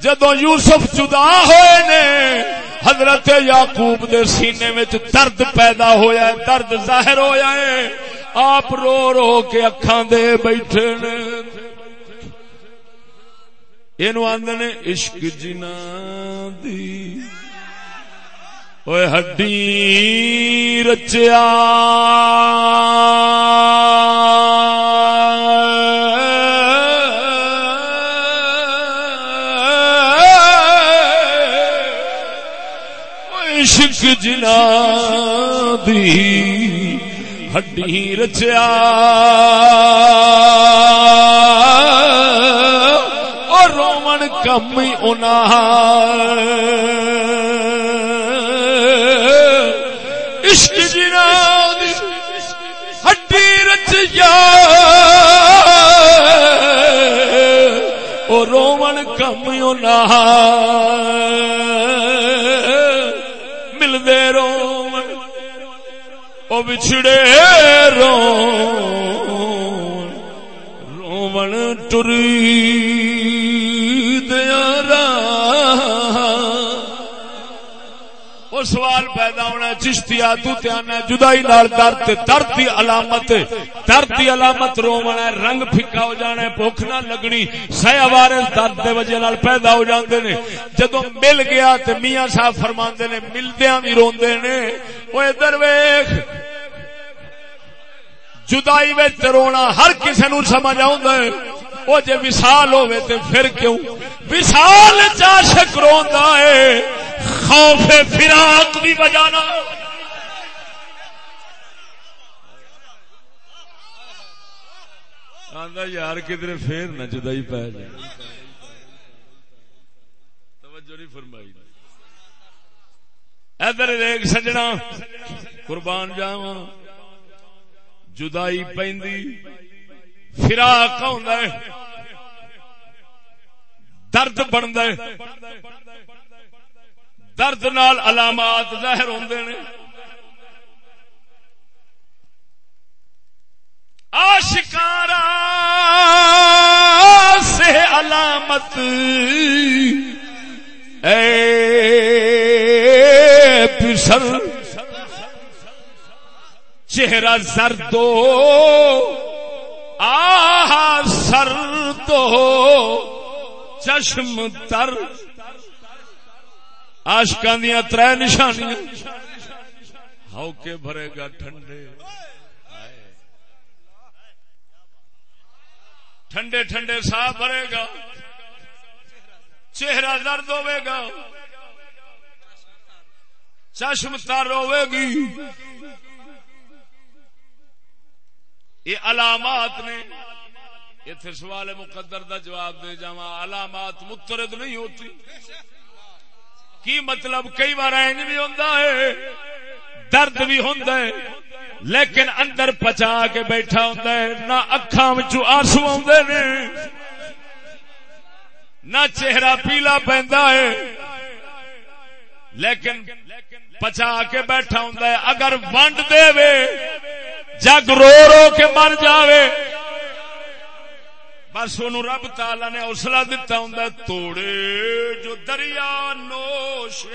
جدو یوسف جدا ہوئے نے، حضرت یعقوب دے سینے میں درد پیدا ہویا ہے، درد ظاہر ہویا ہے۔ آپ رو رو کے اکھان دے بیٹھے نے۔ یہ آدھے عشق جنا دی۔ ہڈی رچیا عشق جنا دی ہڈی رچیا اور رومن کم عشق رچیا او رومن کم نہ ملدے رومن او بچھڑے رو رومن ٹری۔ سوال پیدا ہونا چشتیا تنا جدائی نال درد درد کی علامت، درد کی علامت رومنا رنگ پھکا ہو جانا بھوک نہ لگنی سہ وارس درد دے وجہ نال پیدا ہو جاندے نے۔ جدو مل گیا تے میاں صاحب فرما نے ملدیا بھی روندے نے وہ ادھر ویخ جدائی وچ رونا ہر کسی نو سمجھ آ وہ جی وسال ہوے تے پھر کیوں؟ وسال چاشک روندا ہے خوف فراق بھی بجانا یار کدھر پھر نہ جدائی پی جائے۔ توجہ نہیں فرمائی۔ ادھر دیکھ سجنا، قربان جاوا جدائی پہ فراق درد بنتا ہے، درد نال علامات ظاہر ہوندے نے۔ آشکارا سے علامت، اے پسر، چہرہ سر دو چشم تر۔ آشکان دیا تر نشانیاں۔ ہاؤ کے بھرے گا ٹھنڈے۔ ٹھنڈے ٹھنڈے سا بھرے گا۔ چہرہ درد ہوے گا۔ چشم تر ہوے گی۔ یہ علامات نے اتنے سوال مقدر دا جواب دے جا علامات مترد نہیں ہوتی۔ کی مطلب کئی بار اینج بھی ہوتا ہے، درد بھی ہوتا ہے، لیکن اندر پچا کے بیٹھا ہوتا ہے، نہ اکھان آنسو آدھے نے، نہ چہرہ پیلا پہنتا ہے۔ لیکن پچا کے بیٹھا ہوں اگر ونڈ دے جگ رو رو کے مر جاوے۔ بس ان رب تالا نے حوصلہ دتا ہوں توڑے جو دریا نوش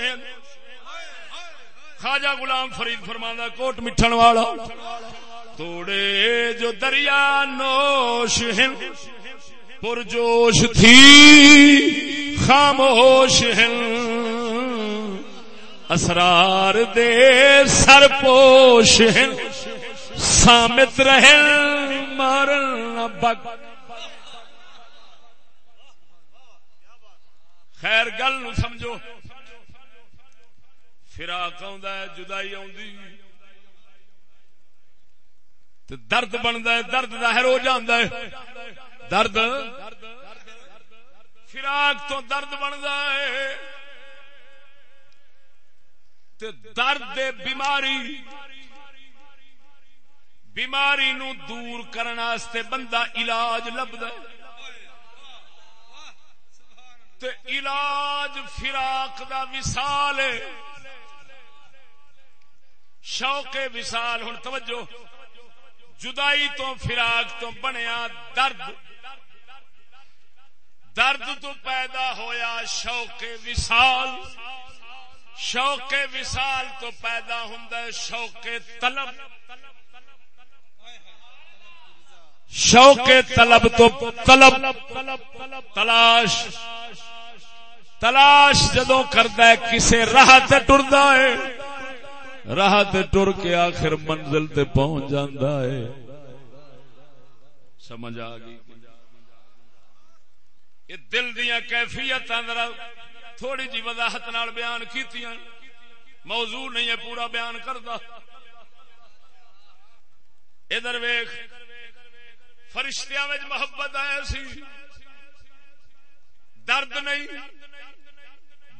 خواجہ غلام فرید فرمانا کوٹ مٹھن والا۔ توڑے جو دریا نوش ہند پرجوش تھی، خاموش ہند اسرار دے سر پوش سامت رہ مارن بک۔ خیر گل نو سمجھو۔ فراق جدائی درد بنتا ہے، درد ظاہر ہو جاتا ہے۔ درد۔ فراق تو درد بنتا ہے۔ درد بیماری بیماری نو دور کرنے بندہ علاج لبد علاج فراق دا وسال شوق وسال ہوں توجہ، جدائی تو فراق تو بنیا درد۔ درد تو پیدا ہویا شوق وسال شوق وسال تو پیدا ہوں شوق طلب۔ شوق طلب تو طلب۔ تلاش۔ تلاش جدو کرتا ہے کسی راہ ٹرتا ہے۔ راہ ٹر کے آخر منزل تے پہنچ جاتا ہے۔ سمجھ آ گئی؟ یہ دل دیا کیفیت تھوڑی جی وضاحت نال بیان کی موضوع نہیں ہے پورا بیان کرتا ادھر ویخ فرشتیاں محبت آیا سی۔ درد نہیں۔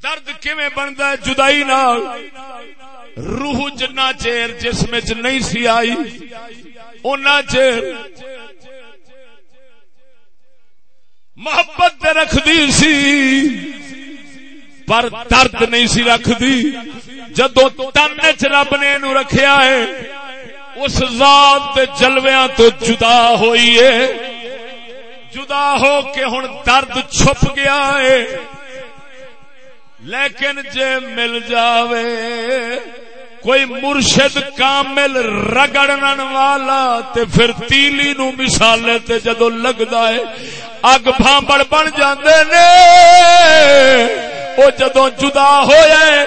درد کیویں بنتا ہے جدائی نال؟ روح جنا چیر جسم چ نہیں سی آئی اُنہ چیر محبت رکھ دی سی، پر درد نہیں سی رکھ دی۔ جدو تن چ رب نے نو رکھیا ہے، اس ذات جلویاں تو جدا ہوئی ہے۔ جدا ہو کے ہوں درد چھپ گیا ہے۔ لیکن جے مل جاوے، کوئی مرشد کامل رگڑن والا تے پھر تیلی نو مثالے تے جدو لگدا ہے، اگ بھامبڑ بن جاندے نے۔ او جدو جدا ہویا ہے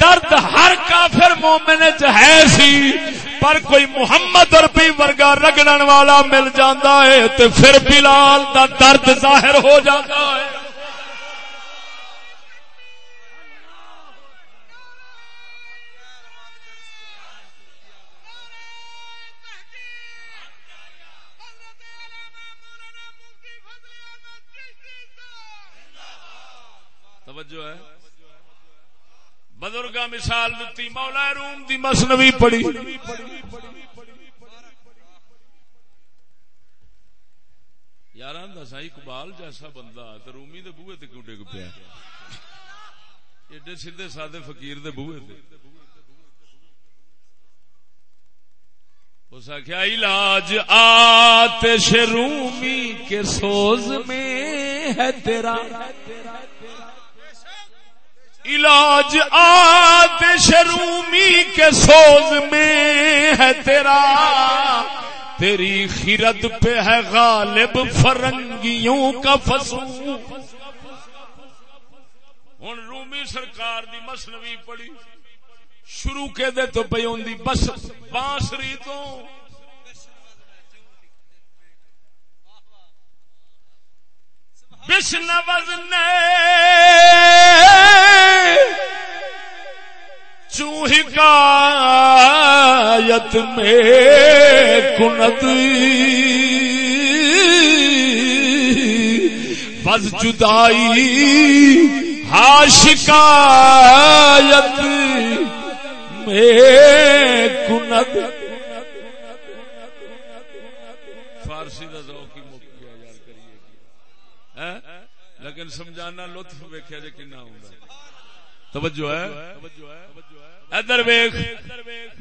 درد ہر کافر مومن چ ہے سی، پر کوئی محمد اربی ورگا رگڑن والا مل جاتا ہے تو پھر بلال دا درد ظاہر ہو جاتا ہے۔ توجہ ہے۔ بزرگ مثال دیتی مولا روم دی مسنوی پڑی یار دسا اقبال جیسا بندہ تو رومی دے بوئے تے کیوں ڈگ پیا؟ ایڈے سیدھے سادے فقیر دے بوئے تے۔ اس کیا علاج آتش رومی کے سوز میں ہے تیرا۔ علاج آتش رومی کے سوز میں ہے تیرا۔ تیری خیرت پہ ہے غالب فرنگیوں کا فسو۔ ہوں رومی سرکار دی مسنوی پڑی۔ شروع کے دے تو پی ہوں بس بانسری تو۔ بشن وزن چوہی میں کنت بز جدائی ہا شکایت میں کنت فارسی کا ذوق ہی مک گیا، یار کریے لیکن سمجھانا لطف ویکیا جی کنا ہوں توجہ ہے؟ ادر ویخ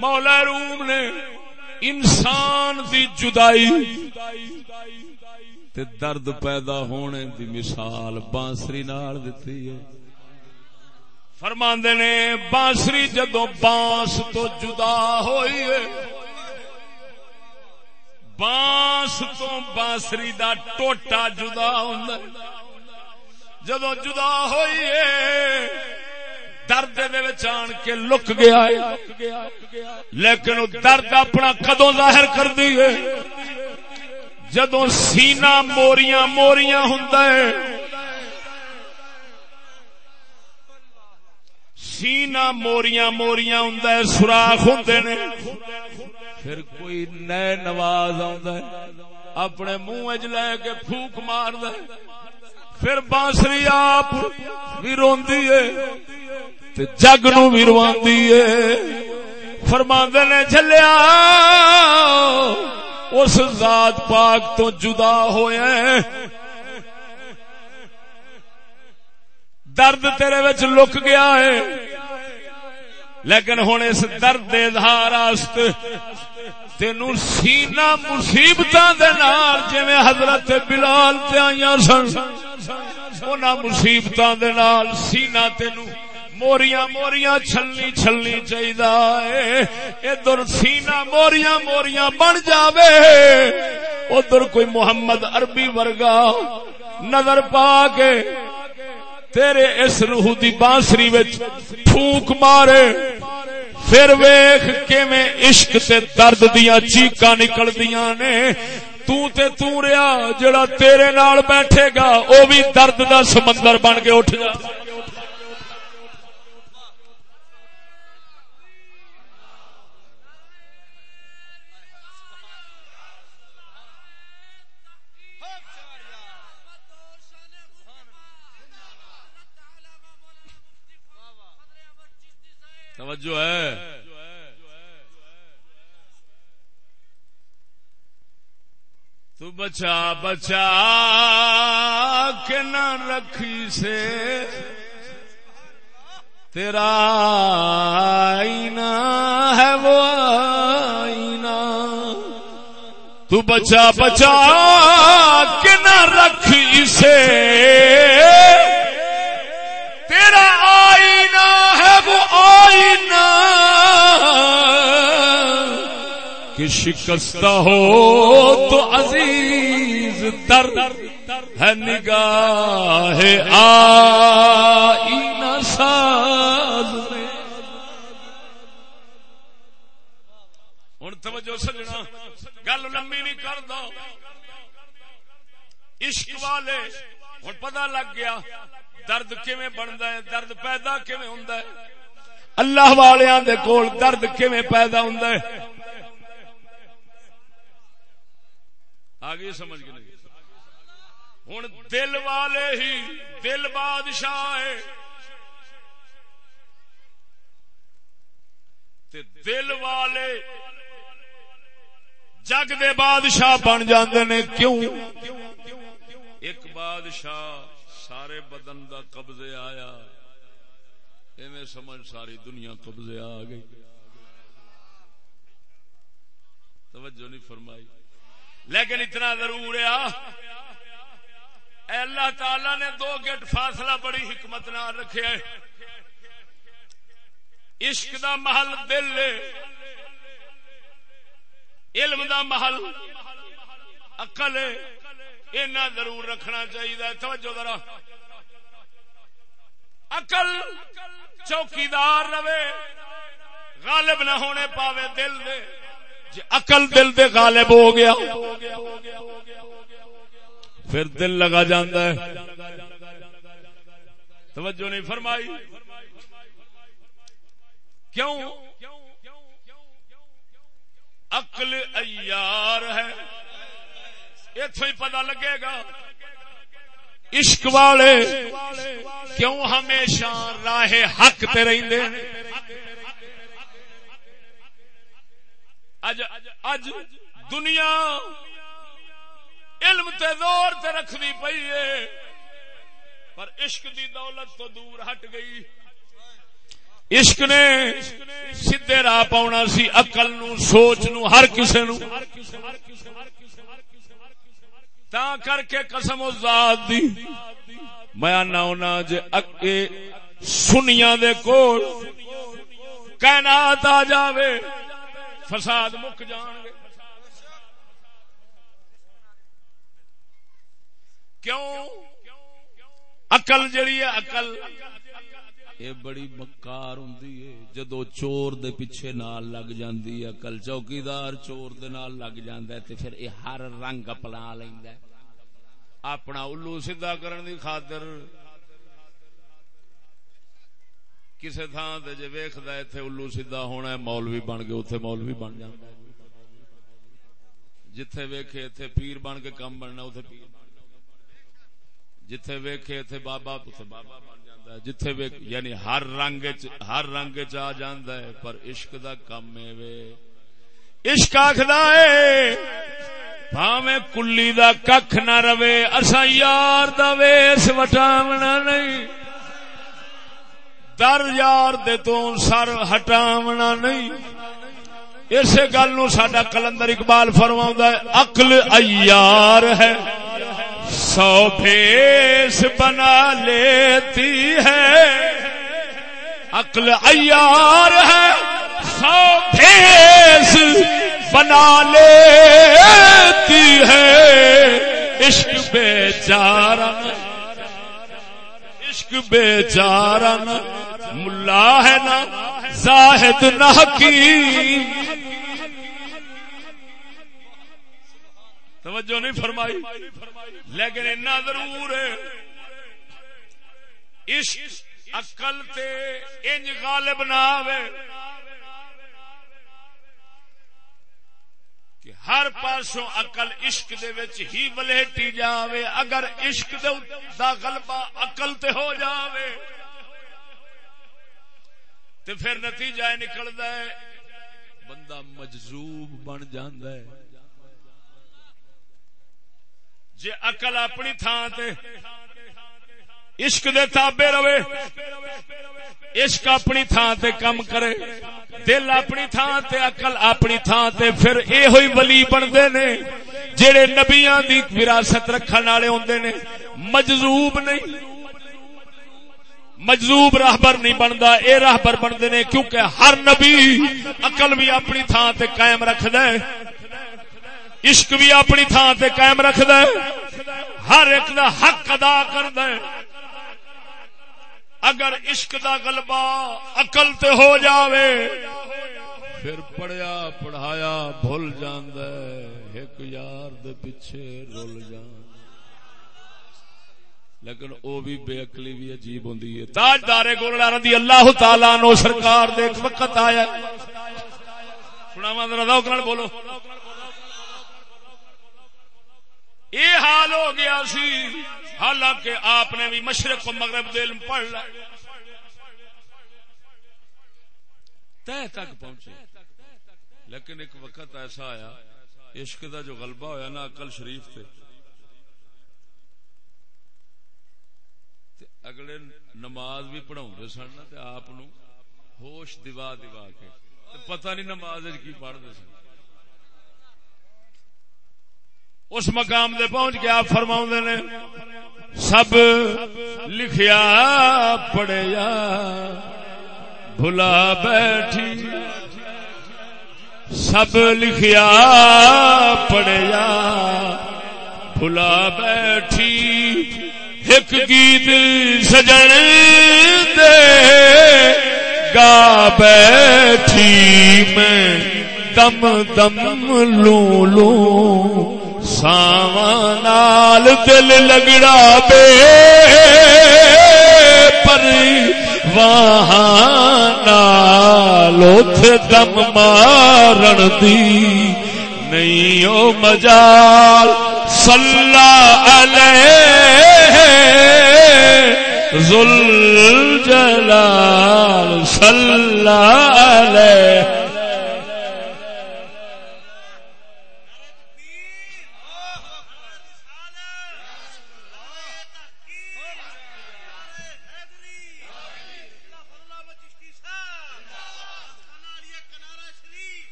مولا روم نے انسان دی جدائی تے درد پیدا ہونے دی مثال بانسری نال دیتی ہے۔ فرماندے نے، بانسری جدو بانس تو جدا ہوئی ہے، بانس تو بانسری دا ٹوٹا جدا ہوں جدو جدا ہوئی ہے درد آن کے لک گیا ہے۔ لیکن درد اپنا کدو ظاہر کر دی جدو سینا موریاں موریاں ہوں سینا موریاں موریاں ہوں سوراخ ہوں پھر کوئی نئے نواز آ اپنے منہ چ لے کے پھوک مار دے پھر بانسری آپ بھی روندی ہے جگ نو بھی رواندی ہے۔ فرماندے نے چلیا اس ذات پاک تو جدا ہوئے۔ درد تیرے وچ لک گیا ہے۔ لیکن ہوں اس درد اظہار تینو سینا مصیبت جی حضرت بلال آئی سن ان مصیبت سینا تینو موریاں موریاں چھلنی چھلنی چاہیے ادھر سینا موریاں موریاں بن جاوے، ادھر کوئی محمد عربی ورگا نظر پا کے تیرے اس روح دی بانسری وچ پھونک مارے۔ پھر ویخ کے میں عشق تے درد دیا چیقا نکل دیا نے۔ تو تے تو ریا جڑا تیرے نال بیٹھے گا، او بھی درد دا سمندر بن کے اٹھ جا۔ توجہ ہے۔ تو بچا بچا کے نہ رکھی سے تیرا آئینہ ہے وہ آئینہ۔ تو بچا بچا کے نہ رکھی سے تیرا آئینہ ہے وہ آئینہ کہ شکستہ ہو تو عزیز در ہے نگاہ آئینہ ساز ہوں توجہ سجنا، گل لمبی نہیں کر دو عشق والے ہوں پتا لگ گیا، درد کیویں بنتا ہے، درد پیدا کیویں ہوں اللہ والوں دے کول درد کیویں پیدا ہوں آگے سمجھ کے ہوں دل والے ہی دل بادشاہ ہے۔ دل والے جگ دے بادشاہ بن جاندے نے، کیوں؟ ایک بادشاہ سارے بدن دا قبضے آیا۔ ایویں سمجھ ساری دنیا قبضے آ گئی۔ توجہ نہیں فرمائی۔ لیکن اتنا ضرور ہے۔ اللہ تعالی نے دو گٹ فاصلہ بڑی حکمت نہ رکھے عشق دا محل دل علم دا محل اقل اینا ضرور رکھنا چاہیے۔ توجہ ذرا۔ اقل چوکیدار رہے، غالب نہ ہونے پاوے دل دے۔ جی اقل دل دے غالب ہو گیا، پھر دل لگا جاندہ ہے۔ توجہ نہیں فرمائی۔ کیوں؟ عقل ایار ہے اتو ہی پتا لگے گا۔ عشق والے، کیوں ہمیشہ راہ حق تے رہندے؟ اج اج دنیا علم تے زور تے رکھنی پئی ہے، پر عشق دی دولت تو دور ہٹ گئی۔ عشق نے سیدے راہ پاؤنا سی اقل نو، سوچ نو، ہر کسے نو۔ تا کر کے قسم و ذات دی۔ میں نہ ہونا جے اکے سنیاں دے کول کائنات آ جاوے، فساد مک جان گے کیوں؟ عقل جڑی ہے، عقل۔ یہ بڑی مکار ہوں جدو چور دے پیچھے نال لگ جاندی ہے کل چوکیدار چور دے نال لگ جاندا ہے تے پھر اے ہر رنگ اپنا لیندا ہے اپنا الو سیدھا کرن دی خاطر کسے تھان تے جے ویکھدا ایتھے الو سیدھا ہونا ہے مولوی بن کے اوتھے مولوی بن جاندا ہے جتھے ویکھے ایتھے پیر بن کے کم بننا، اوتھے پیر جتھے ویکھے ایتھے بابا، اوتھے بابا بن جتھے یعنی ہر رنگ ہر رنگ چ آ جاندا ہے، پر عشق دا کم ہے وے۔ عشق آخدا ہے، بھاویں کلی دا ککھ نہ رہے اسا یار دا ویس وٹاونا نہیں۔ در یار دے تو سر ہٹاونا نہیں۔ اسی گل نو ساڈا کلندر اقبال فرما ہے، عقل ایار ہے۔ سو بھیس بنا لیتی ہے۔ عقل ایار ہے۔ سو بھیس بنا لیتی ہے۔ عشق بے عشق بے ملا ہے نا، زاہد نہ حکیم۔ توجہ نہیں فرمائی۔ لیکن اتنا ضرور ہے۔ عشق اقل تے انج غالب نہ آوے کہ ہر پاسوں اقل عشق دے وچ ہی ولیٹی جاوے۔ اگر عشق دے دا غلبہ اقل تے ہو جاوے، تے پھر نتیجہ نکلدا ہے، بندہ مجذوب بن جاندا ہے۔ جی اقل اپنی تھان تے عشق دے تابے رہے، عشق اپنی تھان تے کم کرے، دل اپنی تھان تے اقل اپنی تھان تے پھر اے ہوئی ولی بندے نے جڑے نبیاں دی وراثت رکھن والے ہوندے نے۔ مجذوب نہیں، مجذوب راہبر نہیں بنتا، اے راہبر بنتے نے کیونکہ ہر نبی اقل بھی اپنی تھان تے قائم رکھ دے عشق بھی اپنی تھان تے قائم رکھ دے ہر ایک دا حق ادا کر دے اگر عشق دا غلبہ عقل تے ہو جاوے، پھر پڑھیا پڑھایا بھول جاندے ایک یار دے پیچھے رول جان۔ لیکن او بھی بے عقلی بھی عجیب ہوندی ہے۔ تاجدار گولڑا رضی اللہ تعالی عنہ سرکار دے ایک وقت آیا۔ سناواں ذرا ذوق نال بولو۔ یہ حال ہو گیا سی۔ حالانکہ آپ نے بھی مشرق و مغرب دل پڑھ لا تہ تک پہنچے۔ لیکن ایک وقت ایسا آیا، عشق دا جو غلبہ ہویا نا اکل شریف تھے اگلے نماز بھی پڑھاؤ سن نا آپ ہوش دوا دوا کے۔ پتہ نہیں نماز کی پڑھتے سن۔ اس مقام دے پہنچ کے آپ فرما نے، سب لکھیا پڑیا بھلا بیٹھی، سب لکھیا پڑیا بھلا بیٹھی، ایک گیت سجن دے، گا بیٹھی میں، دم دم لوں لوں سامان دل لگڑا بے پر وہاں نالو دم مارن دی نہیں او مجال، صلی علیہ ذل جلال صلی علیہ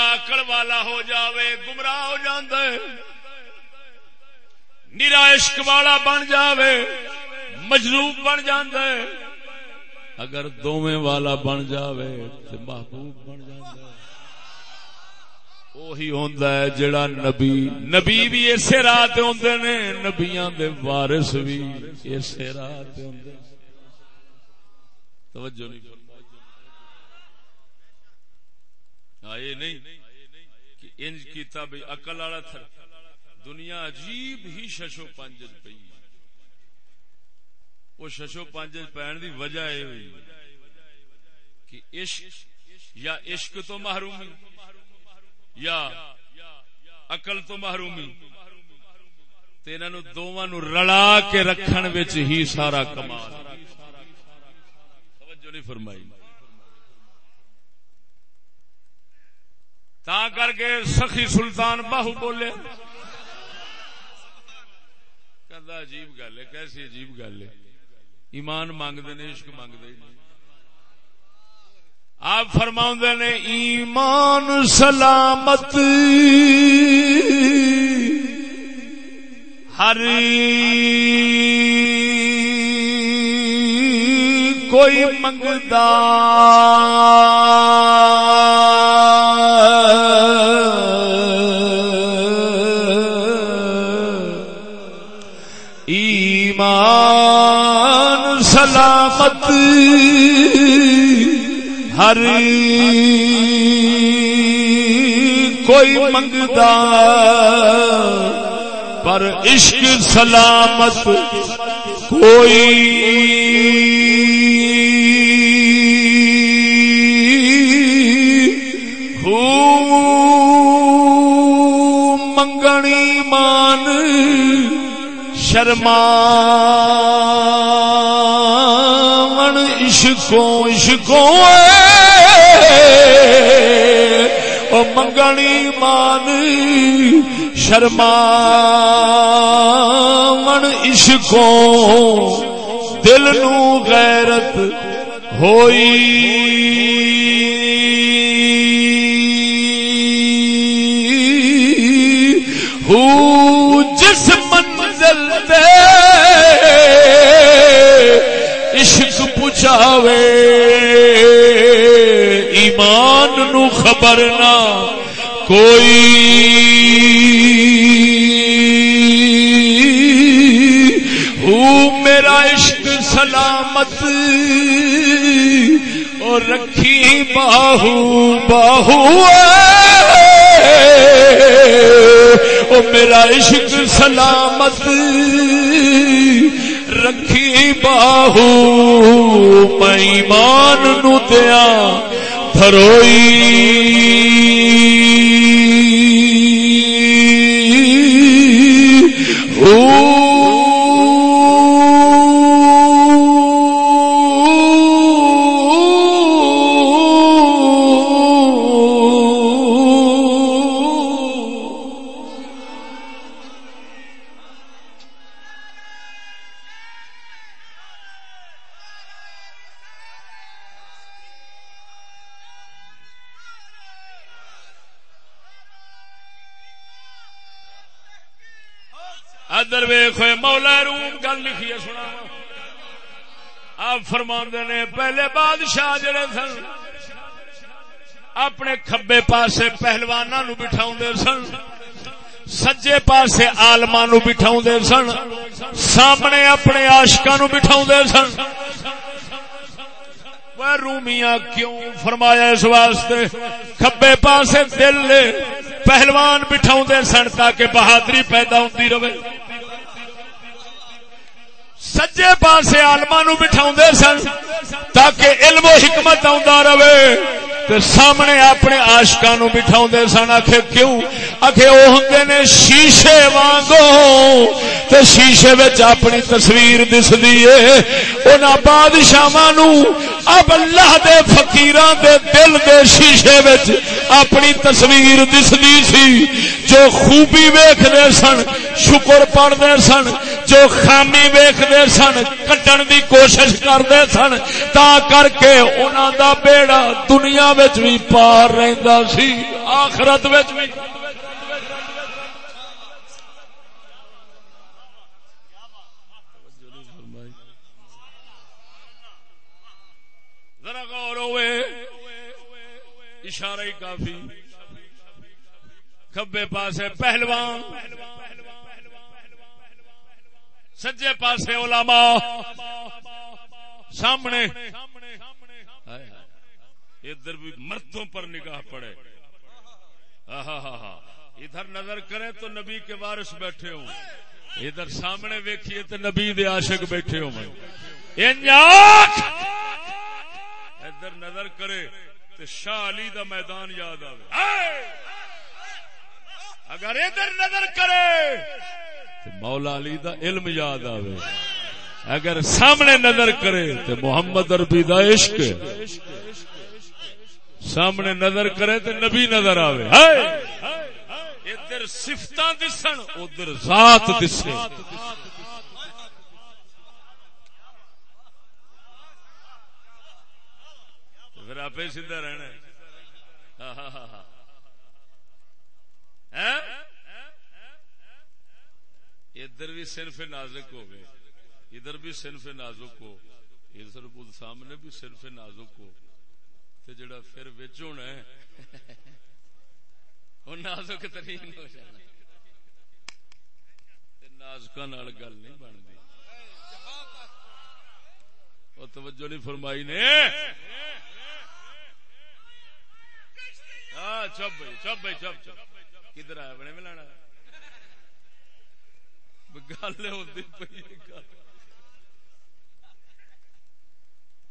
آکڑ والا ہو جاوے، گمراہ ہو جائے نرا عشق والا بن جاوے، مجروب بن جائے اگر دونوں والا بن جاوے تو محبوب بن جاندے۔ وہی ہوندا ہے جڑا نبی نبی بھی اسی راہ ہوندے نے، نبیاں دے وارث بھی اسی راہ ہوندے۔ توجہ نہیں آئے نہیں انج کیتا بھی اقل والا تھا دنیا عجیب ہی ششو پانچ پی وہ ششو پانچ پہن دی وجہ یہ ہوئی کہ عشق یا عشق تو محرومی یا اقل تو محرومی۔ دونوں نو رلا کے رکھن ہی سارا کمال۔ توجہ نہیں فرمائی۔ تا کر کے سخی سلطان باہو بولے۔ عجیب گل ہے، کیسی عجیب گل ہے۔ ایمان مانگتے نے، عشق مانگتے آپ فرما نے، ایمان سلامت۔ ہر کوئی منگتا ہر کوئی منگتا پر عشق سلامت کوئی منگنی مان شرما عشقوں او منگنی مان شرما من عشقوں۔ دل نو غیرت ہوئی۔ عشق پوچھاوے ایمان نو خبر نہ کوئی۔ میرا عشق سلامت اور رکھی باہو باہو او میرا عشق سلامت رکھی باہو میمان نو دیا جڑے سن، اپنے کھبے پاسے پہلوانا نو بٹھا سن، سجے پاسے آلما نو بٹھا سن، سامنے اپنے آشکا نو بٹھا سن۔ رومیاں کیوں؟ فرمایا اس واسطے، کھبے پاسے دل پہلوان بٹھا سن تاکہ بہادری پیدا ہوتی رہے۔ سجے پاسے آلما نو بٹھا سن تاکہ علم و حکمت آ رہے۔ تے سامنے اپنے آشکا نو بٹھا سن آخ کیوں؟ آخ وہ ہوں نے شیشے وانگو، تے شیشے وچ اپنی تصویر دسدی ان بادشاہ نو اب اللہ دے فقیراں دے دل دے شیشے وچ اپنی تصویر دسدی سی۔ جو خوبی ویکھدے سن، شکر پڑھتے سن، جو خامی ویکھدے سن، کٹن دی کوشش کرتے سن، تا کر کے انہاں دا بیڑا دنیا بھی پار رہندا سی، آخرت بھی ذرا غور ہوئے، اشارہ ہی کافی۔ کبے پاسے پہلوان، سجے پاسے علماء۔ سامنے ادھر بھی مردوں پر نگاہ پڑے۔ ادھر نظر کرے تو نبی کے وارث بیٹھے ہوں۔ ادھر سامنے ویکھیے تو نبی دے عاشق بیٹھے ہوں۔ ادھر نظر کرے تو شاہ علی دا میدان یاد آئے اگر ادھر نظر کرے تو مولا علی دا علم یاد آئے اگر سامنے نظر کرے تو محمد اربی دا عشق۔ سامنے نظر کرے تو نبی نظر آئے ادھر سفت دسن، ادھر ذات دسے۔ پھر آپ سیدھا رہنا ہاں؟ ادھر بھی صرف نازک ہو گئے ادھر بھی صرف نازک ہو۔ ادھر سامنے بھی صرف نازک ہو۔ تو جڑا پھر بچ ہونا وہ نازک ترین ہو جانا۔ نازک گل نہیں بنتی۔ وہ توجہ نہیں فرمائی نے۔ ہاں چپ بھائی چپ بھائی، چپ چپ۔ کدھر آیا؟ بنے ملانا۔ گل ہوتی پی گل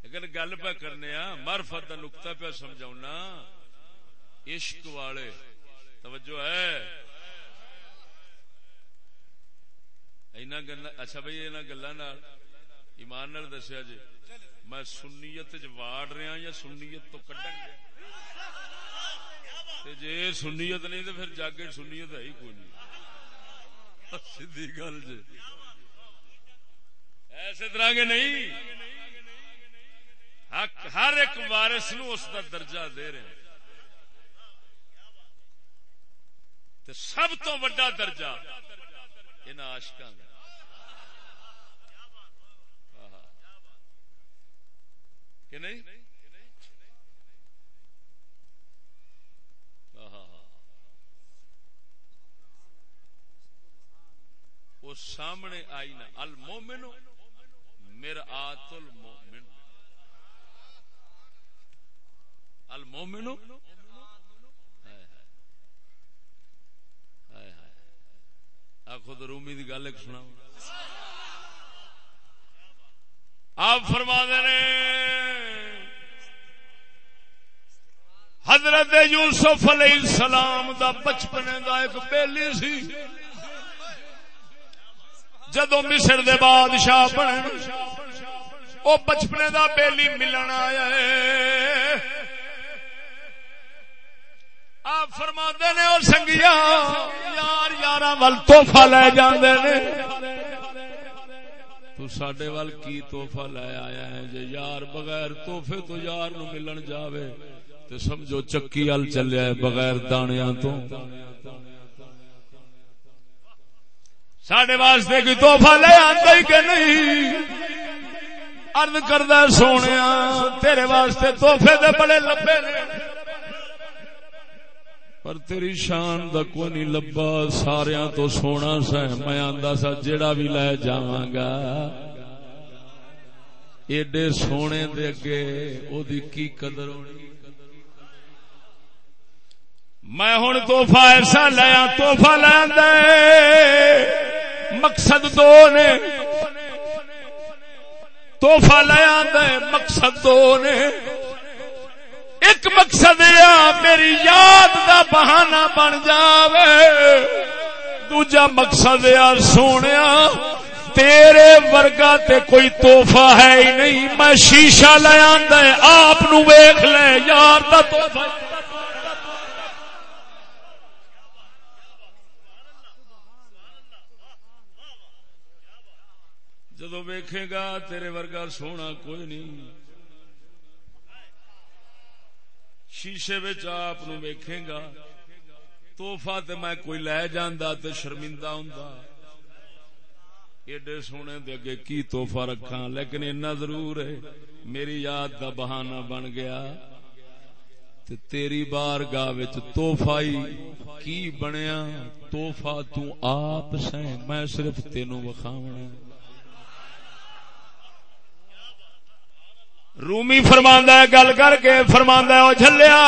اگر گل پہ کرنے مرفت کا نکتا پہ سمجھا عشق والے، توجہ ہے۔ اچھا بھائی ان گلا ایمان دسیا جی میں سنیت واڑ رہا یا سنیت تو کڈن جی سنیت نہیں تو پھر جاگے سنیت ہے ہی کوئی نہیں۔ سی گل جی۔ ایسے طرح کے نہیں۔ حق، ہر ایک وارس نو اس کا درجہ دے رہے سب تو وڈا درجہ ان آشک نہیں؟ وہ سامنے آئی نا المومن میرا آت المومن المومن خود رومی کی گل ایک سنا آپ فرما دے حضرت یوسف علیہ السلام دا بچپنے دا ایک بیلی سی۔ جدو مصر دے بادشاہ بنے وہ بچپنے دا بیلی ملن آیا ہے۔ آپ فرما نے اور سنگیا یار یار ول توحفہ لے جاندے نے۔ تو سڈے ول کی توحفہ لے آیا ہے؟ جے یار بغیر توحفے تو یار نو ملن جاوے تو سمجھو چکی ال چلیا ہے بغیر دانیاں تو۔ سڈے واسطے کوئی توحفہ لے آتا ہی کہ نہیں؟ ارد کردہ سونے تیرے واسطے توحفے دے بڑے لبے نے۔ پر تیری شان دا کوئی نہیں، لبا سارا تو سونا سا میں آندا سا، جیڑا بھی لے جاواں گا۔ ایڈے سونے دے اگے او دی کی قدر ہونی؟ میں ہوں توحفہ ایسا لیا توحفہ لے مقصد دو نے۔ توحفہ لیا مقصد دو نے۔ ایک مقصد یہ میری یاد دا بہانہ بن جاوے۔ دوجا مقصد یہ سونے، تیرے ورگا تے کوئی توحفہ ہے ہی نہیں۔ میں شیشہ لیا آپ ویخ لے، یار دا توحفہ جدو ویکھے گا، تیرے ورگا سونا کوئی نہیں۔ شیشے آپ ویکھے گا۔ توحفہ تے میں کوئی لے جانا تو شرمندہ ہوں ایڈے سونے دے اگے کی توحفہ رکھا لیکن اتنا ضرور ہے، میری یاد دا بہانہ بن گیا۔ تے تیری بار گاہ توحفہ کی بنیا؟ توحفہ تو آپ سے میں صرف تینوں وکھاونا رومی فرماندہ ہے، گل کر کے فرماندہ ہے، او جھلیا۔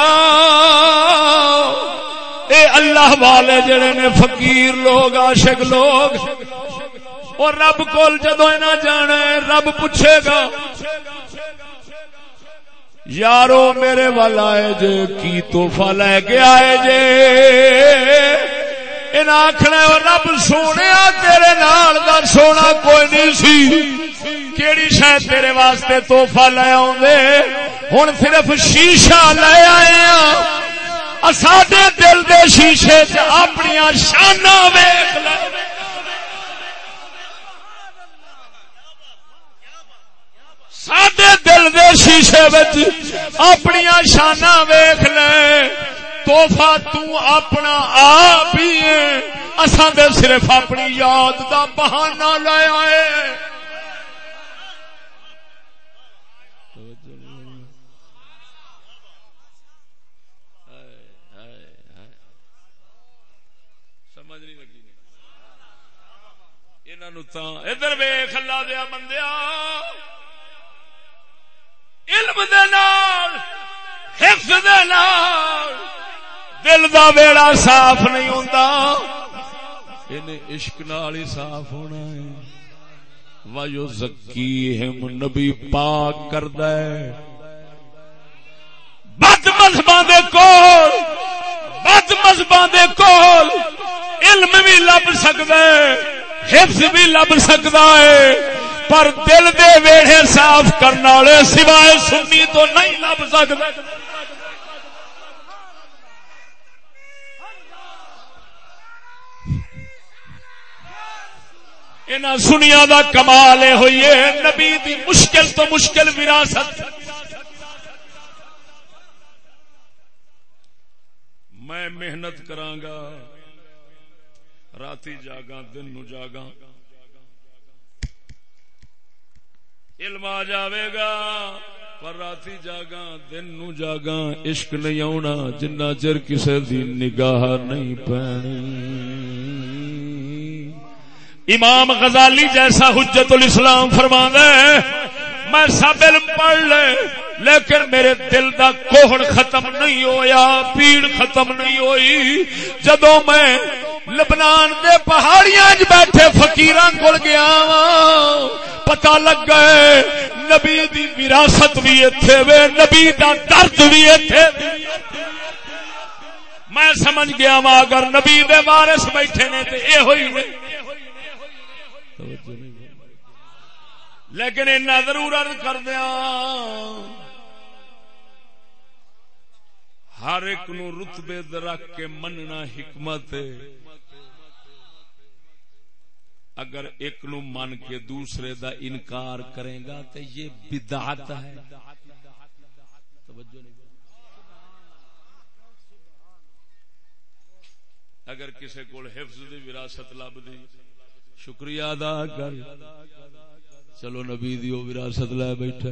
اے اللہ والے جڑے نے فقیر لوگ، عاشق لوگ اور رب کول جدو نہ جانا ہے، رب پوچھے گا۔ یارو میرے والا ہے جے، کی توحفہ لے کے آئے جے؟ ان آخنا رب سونے تیرے نال دا سونا کوئی نہیں سی. کیڑی شاید تیرے واسطے توحفہ لے ہوں صرف شیشہ لے آئے ہاں۔ ساڈے دل دے شیشے اپنی شانہ ویخ سڈے دل دے شیشے اپنی شانہ ویخ لے۔ توحفہ اپنا آپ ہی اصل صرف اپنی یاد دا بہانہ لے آئے۔ ادھر ویخ اللہ دیا بندیا دل دا ویڑا صاف نہیں ہوتا عشق نال ہی صاف ہونا ہے۔ وایو زکی ہم نبی پاک کرد بد مذہب دے کول بد مذہب دے کول علم بھی لب سکتا ہے حفظ بھی لب سکتا ہے۔ پر دل دے ویڑے صاف کرنے والے سوائے سنی تو نہیں لب سکتا سنیا دا کمال ہوئی ہے۔ نبی دی مشکل تو مشکل وراثت۔ میں محنت کرانگا۔ راتی جاگا دن نو جاگا علم آ جاوے گا۔ پر راتی جاگا دن نو جاگا عشق نہیں آنا جنہ چر کسے دی نگاہ نہیں پینی امام غزالی جیسا حجت الاسلام فرما دے میں سب علم پڑھ لے، لیکن میرے دل دا کوہڑ ختم نہیں ہویا، پیڑ ختم نہیں ہوئی۔ جدو میں لبنان دے پہاڑیاں بیٹھے فقیران کول گیا پتا لگ گئے نبی دی وراثت بھی اتنے وے، نبی دا درد بھی اتنے میں سمجھ گیا وا اگر نبی دے وارث بیٹھے نے تے اے ہوئی نے لیکن اتنا ضرور ارد کر دیا ہر ایک نو رتبے رکھ کے مننا حکمت اگر ایک نو من کے دوسرے دا انکار کرے گا تو یہ بدعت ہے۔ اگر کسی کو حفظ دی وراثت لب دی شکریہ ادا کر۔ چلو نبی دی وراثت لے بیٹھا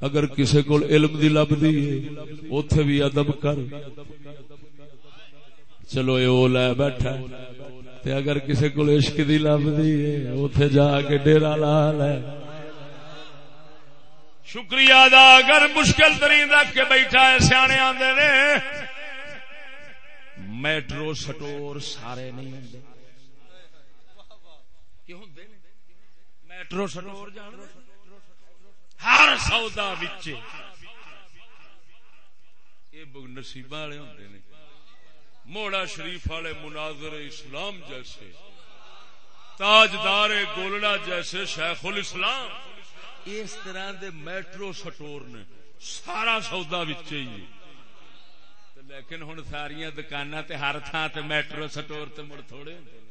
اگر کسے کول علم دی لب دی اوتھے بھی ادب کر۔ چلو اے او لے بیٹھا تے اگر کسے کول عشق دی لب دی اوتھے جا کے ڈیرا لا لے۔ شکریہ ادا کر۔ مشکل ترین رکھ کے بیٹھا ہے، سیانے آندے نے۔ میٹرو سٹور سارے نہیں ہوندے میٹرو سٹور جان ہر سودا نصیب والے ہوتے ہیں موڑا شریف والے مناظر اسلام جیسے۔ تاجدار گولڑا جیسے شیخ الاسلام۔ اس طرح دے میٹرو سٹور نے سارا سودا ہی۔ لیکن ہوں ساریا دکان ہر تھان تے میٹرو سٹور تے مڑ تھوڑے ہوتے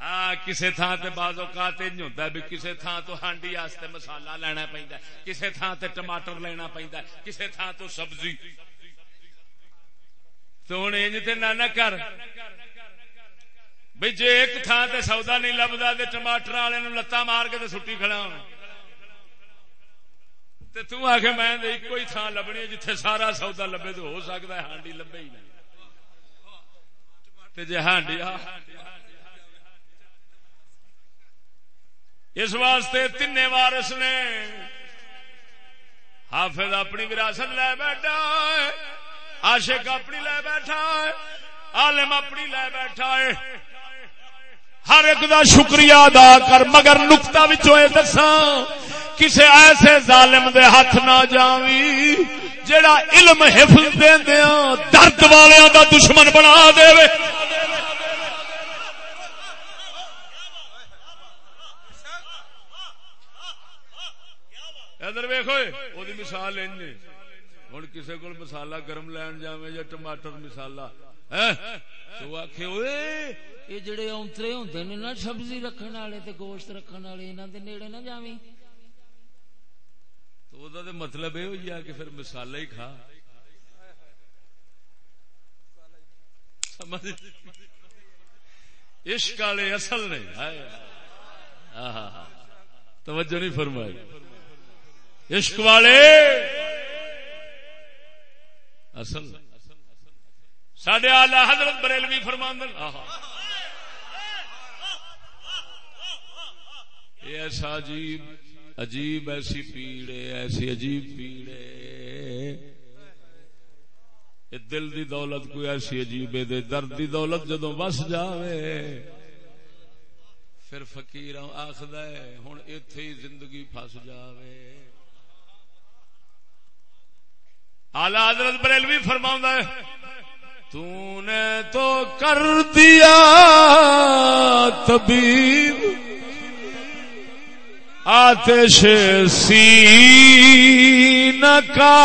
ہاں کسی تھان سے بعض اوقات ہوتا ہے بھی کسی تھان تو ہانڈی واسطے مسالا لینا پہنتا کسی تھان سے ٹماٹر لینا پہنتا کسی تھان تو سبزی۔ تو ہوں انج تے نہ کر۔ بھائی جی ایک تھان سے سودا نہیں لبدا تو ٹماٹر والے لتا مار کے سٹی کھڑا ہونا۔ تو آ کے میں ایک ہی تھان لبنی جتھے سارا سودا لبے تو ہو سکتا ہے، ہانڈی لبے ہی نہیں۔ جی ہانڈی اس واسطے تین وارس نے حافظ اپنی وراثت لے بیٹھا ہے، عاشق اپنی لے بیٹھا ہے، عالم اپنی لے بیٹھا ہے۔ ہر ایک دا شکریہ ادا کر، مگر نکتا دسا کسے ایسے ظالم دے ہاتھ نہ جاوی جیڑا علم حفظ دیا درد والوں دا دشمن بنا دے ادھر ویخو وہ مثال ہوں کسی کو مسالا گرم لین جا یا ٹماٹر مسالا تو آخ یہ جڑے اونترے ہوندے نے نا، سبزی رکھن والے تے گوشت رکھن والے، انہاں دے نیڑے نہ جاویں۔ تو او دا مطلب یہ ہوئی کہ پھر مسالا ہی کھا۔ سمجھ عشق والے اصل نہیں ہاں، ہاں، ہاں۔ توجہ نہیں فرمائی۔ عشق والے۔ اصل سڈے آلہ حضرت بریلوی فرماند ایسا عجیب عجیب ایسی پیڑے ایسی عجیب پیڑے دل دی دولت کوئی ایسی عجیب دے درد دی دولت جدو بس جاوے۔ پھر فقیر آخد ہوں اتے ہی زندگی فس جاوے۔ آلہ حضرت بریلوی فرما ہے تو نے تو کر دیا طبیب، آتش سی کا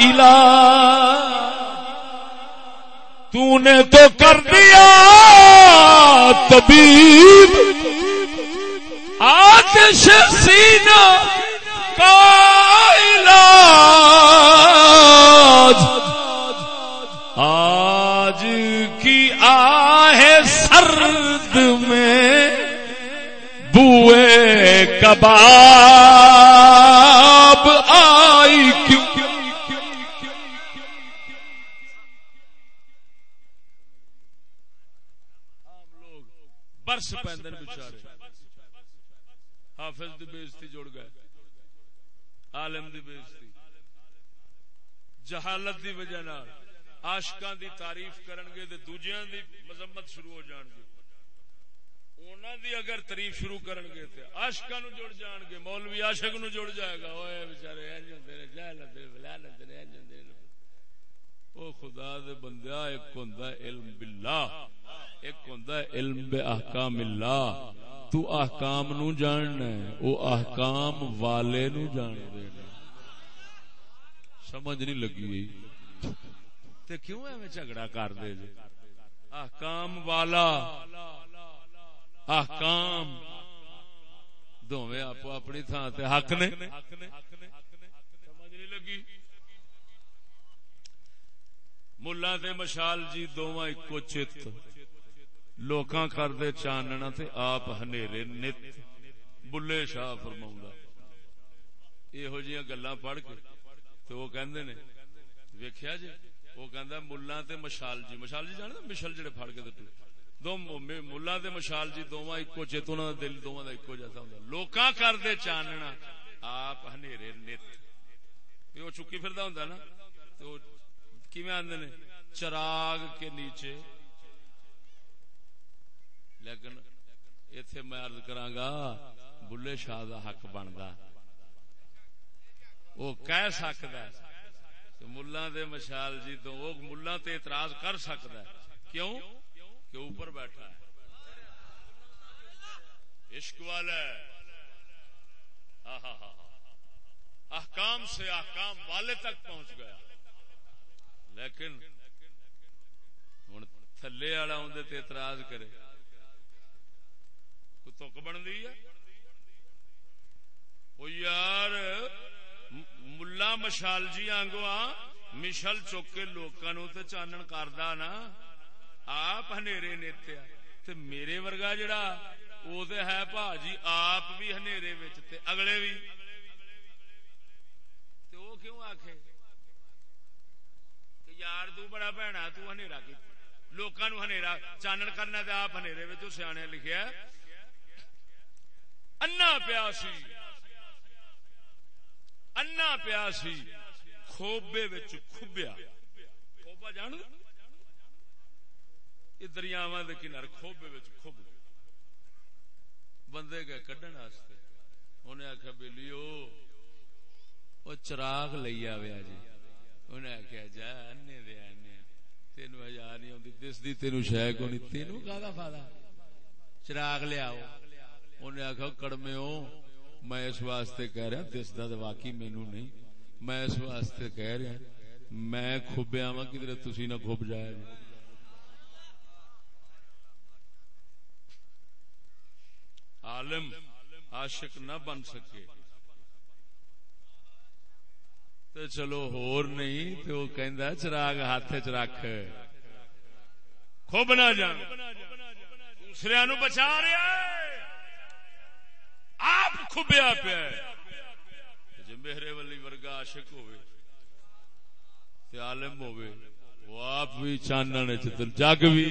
علاج تو نے تو کر دیا طبیب، آتش سینہ آج بوئے کباب آئی کیوں؟ برس پیندن بچارے حافظ دی بےزتی جڑ گئے۔ عالم دی بےزتی۔ جہالت دی وجہ نال۔ عاشقاں دی تعریف کرن گے تے دوجیاں دی مذمت شروع ہو جان گے۔ انہاں دی اگر تعریف شروع کرن گے تے عاشقاں نو جڑ جان گے، مولوی عاشق نو جڑ جائے گا، اوئے بیچارے انج ہوندے نے جہالت دے ولالت دے انج ہوندے نے۔ او خدا دے بندیا ایک ہوندا علم باللہ، ایک ہوندا علم بے احکام اللہ۔ تو احکام نو جاننا ہے، او احکام والے نو جان دے سمجھ نہیں لگی۔ تے کیوں ایویں جھگڑا کر دے جی؟ احکام والا۔ احکام. دوویں آپ اپنی تھان تے حق نے. لگی؟ ملا تے مشال جی دونوں ایکو چت. لوکاں کردے چاننا تے آپ ہنیرے نت. بلے شاہ فرما یہو جی گلا پڑھ کے تو وہ کہندے نے، ویکھیا جی؟ وہ کہندا ملا تے مشال جی. مشال جی جاندا؟ مشل جڑے پھڑ کے تے دو ملا تے مشال جی دوواں اکو چیت، انہاں دا دل دوواں دا اکو جیسا ہوندا۔ لوکاں کردے چاننا۔ آپ ہنیرے نت۔ وہ چکی پھردا ہوندا نا؟ تو کیویں آندے نے؟ چراغ کے نیچے۔ لیکن ایتھے میں عرض کراں گا، بلے شاہ دا حق بندا۔ وہ کہہ سکدا ہے ملا دے مشال جی تو وہ ملا تے اعتراض کر سکتا ہے۔ کیوں؟ کہ اوپر بیٹھا ہے۔ عشق والا ہے۔ احکام سے احکام والے تک پہنچ گیا۔ لیکن ہوں تھلے والا اندر اعتراض کرے۔ تک بن دی ہے؟ وہ یار ملا مشال جی آنگو آ مشل چک کے لوگوں تے چانن کردا نا۔ آپ ہنیرے نیتیا تے میرے ورگا جڑا وہ تے ہے پا جی آپ بھی ہنیرے وچ تے اگلے بھی۔ تے وہ کیوں آکھے؟ کہ یار تو بڑا بہنا تو ہنیرا کی لوکاں نو ہنیرا چانن کرنا تے آپ ہنیرے وچ سیانے لکھیا انا پیا سی انا پیا سی خوبے کھبیا خوبا جان یہ دریاوا کے کنارے خوبے کھب بندے گئے کڈن انہیں آخیا بہلی وہ چراغ لئی آیا جی انہیں آخیا جا انے تین ہزار نہیں آتی شہ کو نہیں کا چراغ لیاؤ انہیں آخا کڑمے ہو میں اس واسطے کہہ رہا دستا تو واقعی مینو نہیں۔ میں اس واسطے کہہ رہا، میں خوبیا وا کدھر تھی نہ خوب جایا جی عالم، عاشق نہ بن سکے۔ تو چلو ہور نہیں تو وہ کہندا چراغ ہاتھ چ رکھ۔ خوب نہ جان۔ دوسرے نو بچا رہا آپ کھبیا پیا جی میرے والی ورگا عاشق ہوئے، تے عالم ہوئے، وہ آپ بھی چانن جگ بھی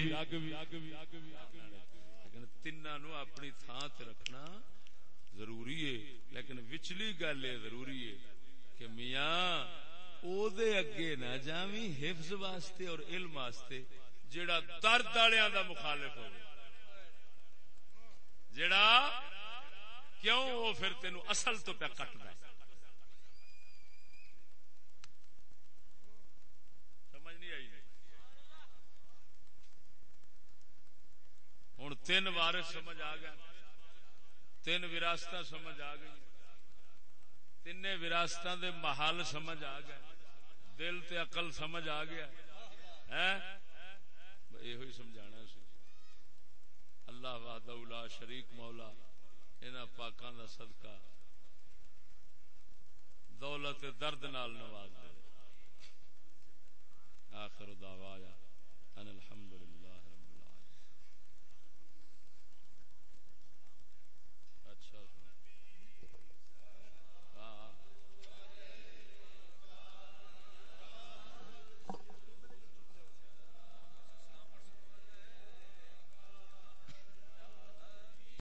تینا نو اپنی تھان تے رکھنا ضروری ہے۔ لیکن وچلی گل یہ ضروری ہے کہ میاں او دے اگے نہ جاویں حفظ واسطے اور علم واسطے جڑا درد والوں دا مخالف ہو جڑا کیوں؟ وہ پھر تین اصل تو پہ کٹ دے ہوں تین وارث سمجھ آ گئے۔ تین وراثت سمجھ آ گئی تین وراثت دے محل سمجھ آ گئے۔ دل تے عقل سمجھ آ گیا۔ یہ سمجھانا سی۔ اللہ وحدہ اولا شریک مولا، انہاں پاکاں دا صدقہ دولت درد نال نواز دے آخر دعوایا ان الحمد